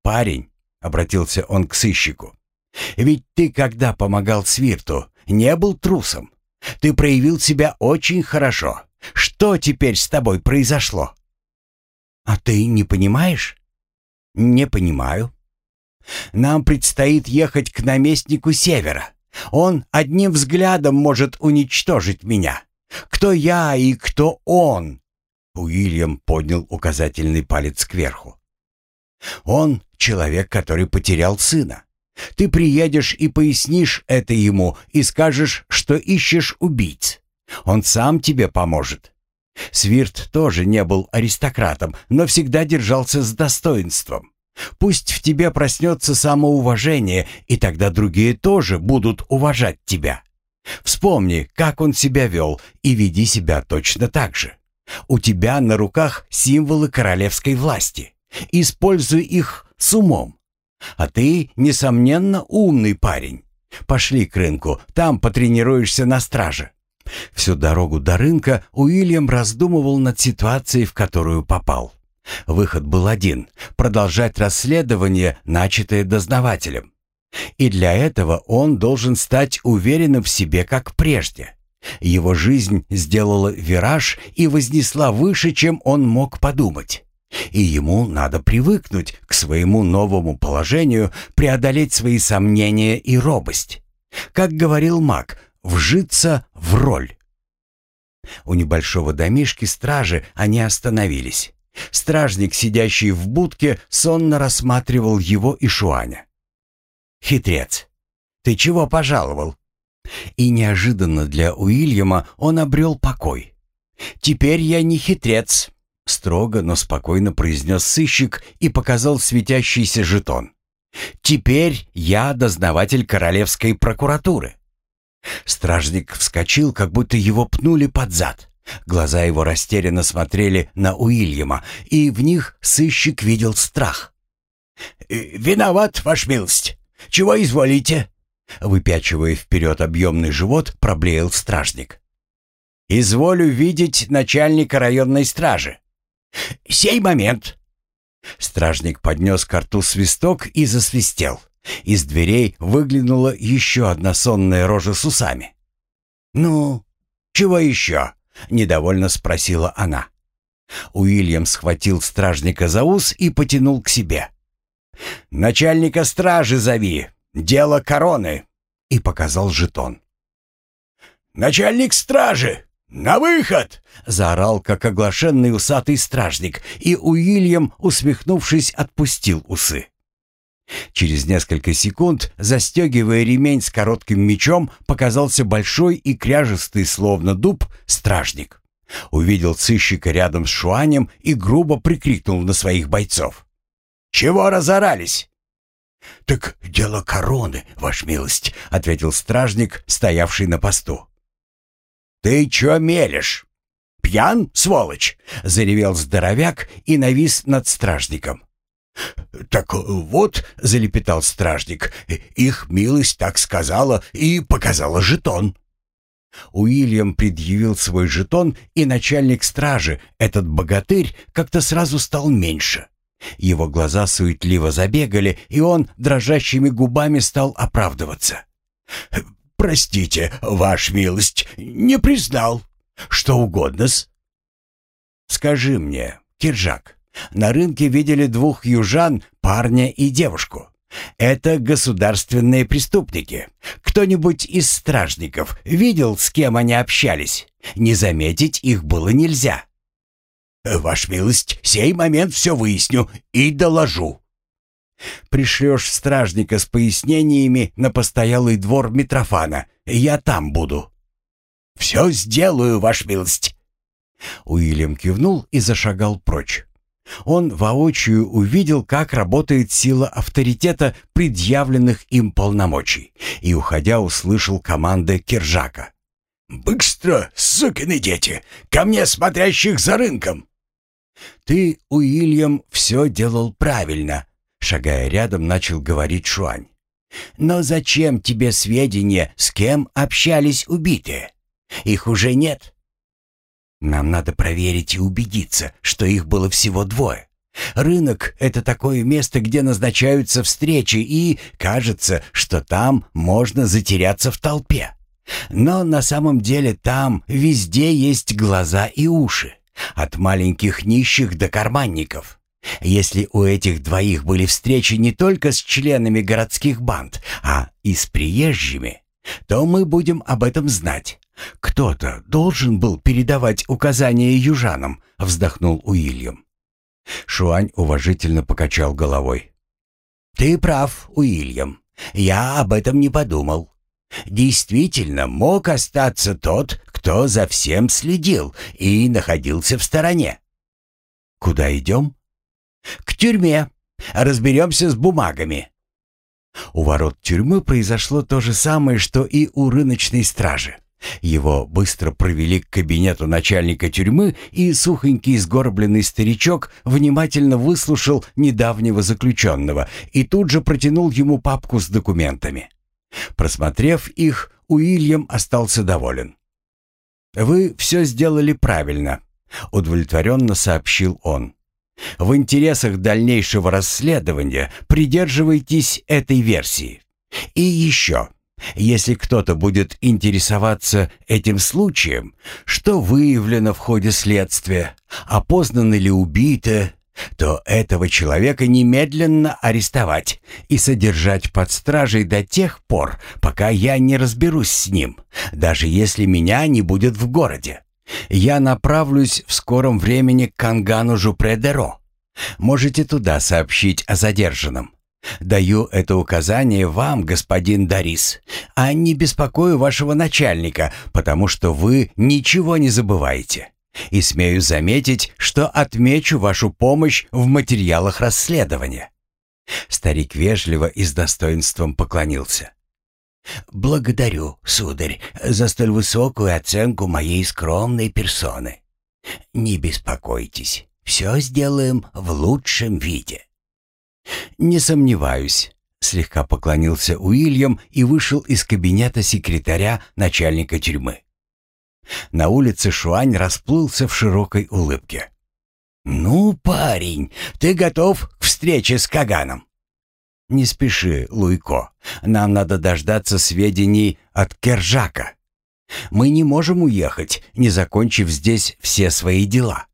«Парень», — обратился он к сыщику, — «ведь ты, когда помогал Свирту, не был трусом. Ты проявил себя очень хорошо. Что теперь с тобой произошло?» «А ты не понимаешь?» «Не понимаю». «Нам предстоит ехать к наместнику Севера. Он одним взглядом может уничтожить меня. Кто я и кто он?» Уильям поднял указательный палец кверху. «Он — человек, который потерял сына. Ты приедешь и пояснишь это ему и скажешь, что ищешь убийц. Он сам тебе поможет. Свирт тоже не был аристократом, но всегда держался с достоинством. Пусть в тебе проснется самоуважение, и тогда другие тоже будут уважать тебя. Вспомни, как он себя вел, и веди себя точно так же. У тебя на руках символы королевской власти. Используй их с умом. А ты, несомненно, умный парень. Пошли к рынку, там потренируешься на страже. Всю дорогу до рынка Уильям раздумывал над ситуацией, в которую попал. Выход был один — продолжать расследование, начатое дознавателем. И для этого он должен стать уверенным в себе, как прежде. Его жизнь сделала вираж и вознесла выше, чем он мог подумать. И ему надо привыкнуть к своему новому положению, преодолеть свои сомнения и робость. Как говорил маг, вжиться в роль. У небольшого домишки стражи они остановились. Стражник, сидящий в будке, сонно рассматривал его и Шуаня. «Хитрец, ты чего пожаловал?» И неожиданно для Уильяма он обрел покой. «Теперь я не хитрец», — строго, но спокойно произнес сыщик и показал светящийся жетон. «Теперь я дознаватель Королевской прокуратуры». Стражник вскочил, как будто его пнули под зад. Глаза его растерянно смотрели на Уильяма, и в них сыщик видел страх. «Э, «Виноват, ваш милость. Чего изволите?» Выпячивая вперед объемный живот, проблеял стражник. «Изволю видеть начальника районной стражи». «Сей момент». Стражник поднес к рту свисток и засвистел. Из дверей выглянула еще одна сонная рожа с усами. «Ну, чего еще?» — недовольно спросила она. Уильям схватил стражника за ус и потянул к себе. «Начальника стражи зови! Дело короны!» И показал жетон. «Начальник стражи! На выход!» — заорал, как оглашенный усатый стражник, и Уильям, усмехнувшись, отпустил усы. Через несколько секунд, застегивая ремень с коротким мечом, показался большой и кряжестый, словно дуб, стражник. Увидел сыщика рядом с Шуанем и грубо прикрикнул на своих бойцов. «Чего разорались?» «Так дело короны, ваш милость», — ответил стражник, стоявший на посту. «Ты чё мелешь? Пьян, сволочь?» — заревел здоровяк и навис над стражником. «Так вот», — залепетал стражник, — «их милость так сказала и показала жетон». Уильям предъявил свой жетон, и начальник стражи, этот богатырь, как-то сразу стал меньше. Его глаза суетливо забегали, и он дрожащими губами стал оправдываться. «Простите, ваш милость, не признал. Что угодно-с». «Скажи мне, Киржак, на рынке видели двух южан, парня и девушку. Это государственные преступники. Кто-нибудь из стражников видел, с кем они общались? Не заметить их было нельзя. «Ваш милость, сей момент все выясню и доложу». «Пришлешь стражника с пояснениями на постоялый двор Митрофана. Я там буду». «Все сделаю, ваш милость». Уильям кивнул и зашагал прочь. Он воочию увидел, как работает сила авторитета предъявленных им полномочий, и, уходя, услышал команды Киржака. «Быстро, сукины дети! Ко мне смотрящих за рынком!» «Ты, Уильям, все делал правильно», — шагая рядом, начал говорить Шуань. «Но зачем тебе сведения, с кем общались убитые? Их уже нет. Нам надо проверить и убедиться, что их было всего двое. Рынок — это такое место, где назначаются встречи, и кажется, что там можно затеряться в толпе. Но на самом деле там везде есть глаза и уши, от маленьких нищих до карманников. Если у этих двоих были встречи не только с членами городских банд, а и с приезжими, то мы будем об этом знать. «Кто-то должен был передавать указания южанам», — вздохнул Уильям. Шуань уважительно покачал головой. «Ты прав, Уильям. Я об этом не подумал. Действительно, мог остаться тот, кто за всем следил и находился в стороне. Куда идем? К тюрьме. Разберемся с бумагами. У ворот тюрьмы произошло то же самое, что и у рыночной стражи. Его быстро провели к кабинету начальника тюрьмы, и сухонький сгорбленный старичок внимательно выслушал недавнего заключенного и тут же протянул ему папку с документами. Просмотрев их, Уильям остался доволен. «Вы все сделали правильно», — удовлетворенно сообщил он. «В интересах дальнейшего расследования придерживайтесь этой версии. И еще». Если кто-то будет интересоваться этим случаем, что выявлено в ходе следствия, опознаны ли убитые, то этого человека немедленно арестовать и содержать под стражей до тех пор, пока я не разберусь с ним, даже если меня не будет в городе. Я направлюсь в скором времени к Кангану Жупредеро. Можете туда сообщить о задержанном. Даю это указание вам, господин Дарис, а не беспокою вашего начальника, потому что вы ничего не забываете. И смею заметить, что отмечу вашу помощь в материалах расследования». Старик вежливо и с достоинством поклонился. «Благодарю, сударь, за столь высокую оценку моей скромной персоны. Не беспокойтесь, все сделаем в лучшем виде». «Не сомневаюсь», — слегка поклонился Уильям и вышел из кабинета секретаря начальника тюрьмы. На улице Шуань расплылся в широкой улыбке. «Ну, парень, ты готов к встрече с Каганом?» «Не спеши, Луйко. Нам надо дождаться сведений от Кержака. Мы не можем уехать, не закончив здесь все свои дела».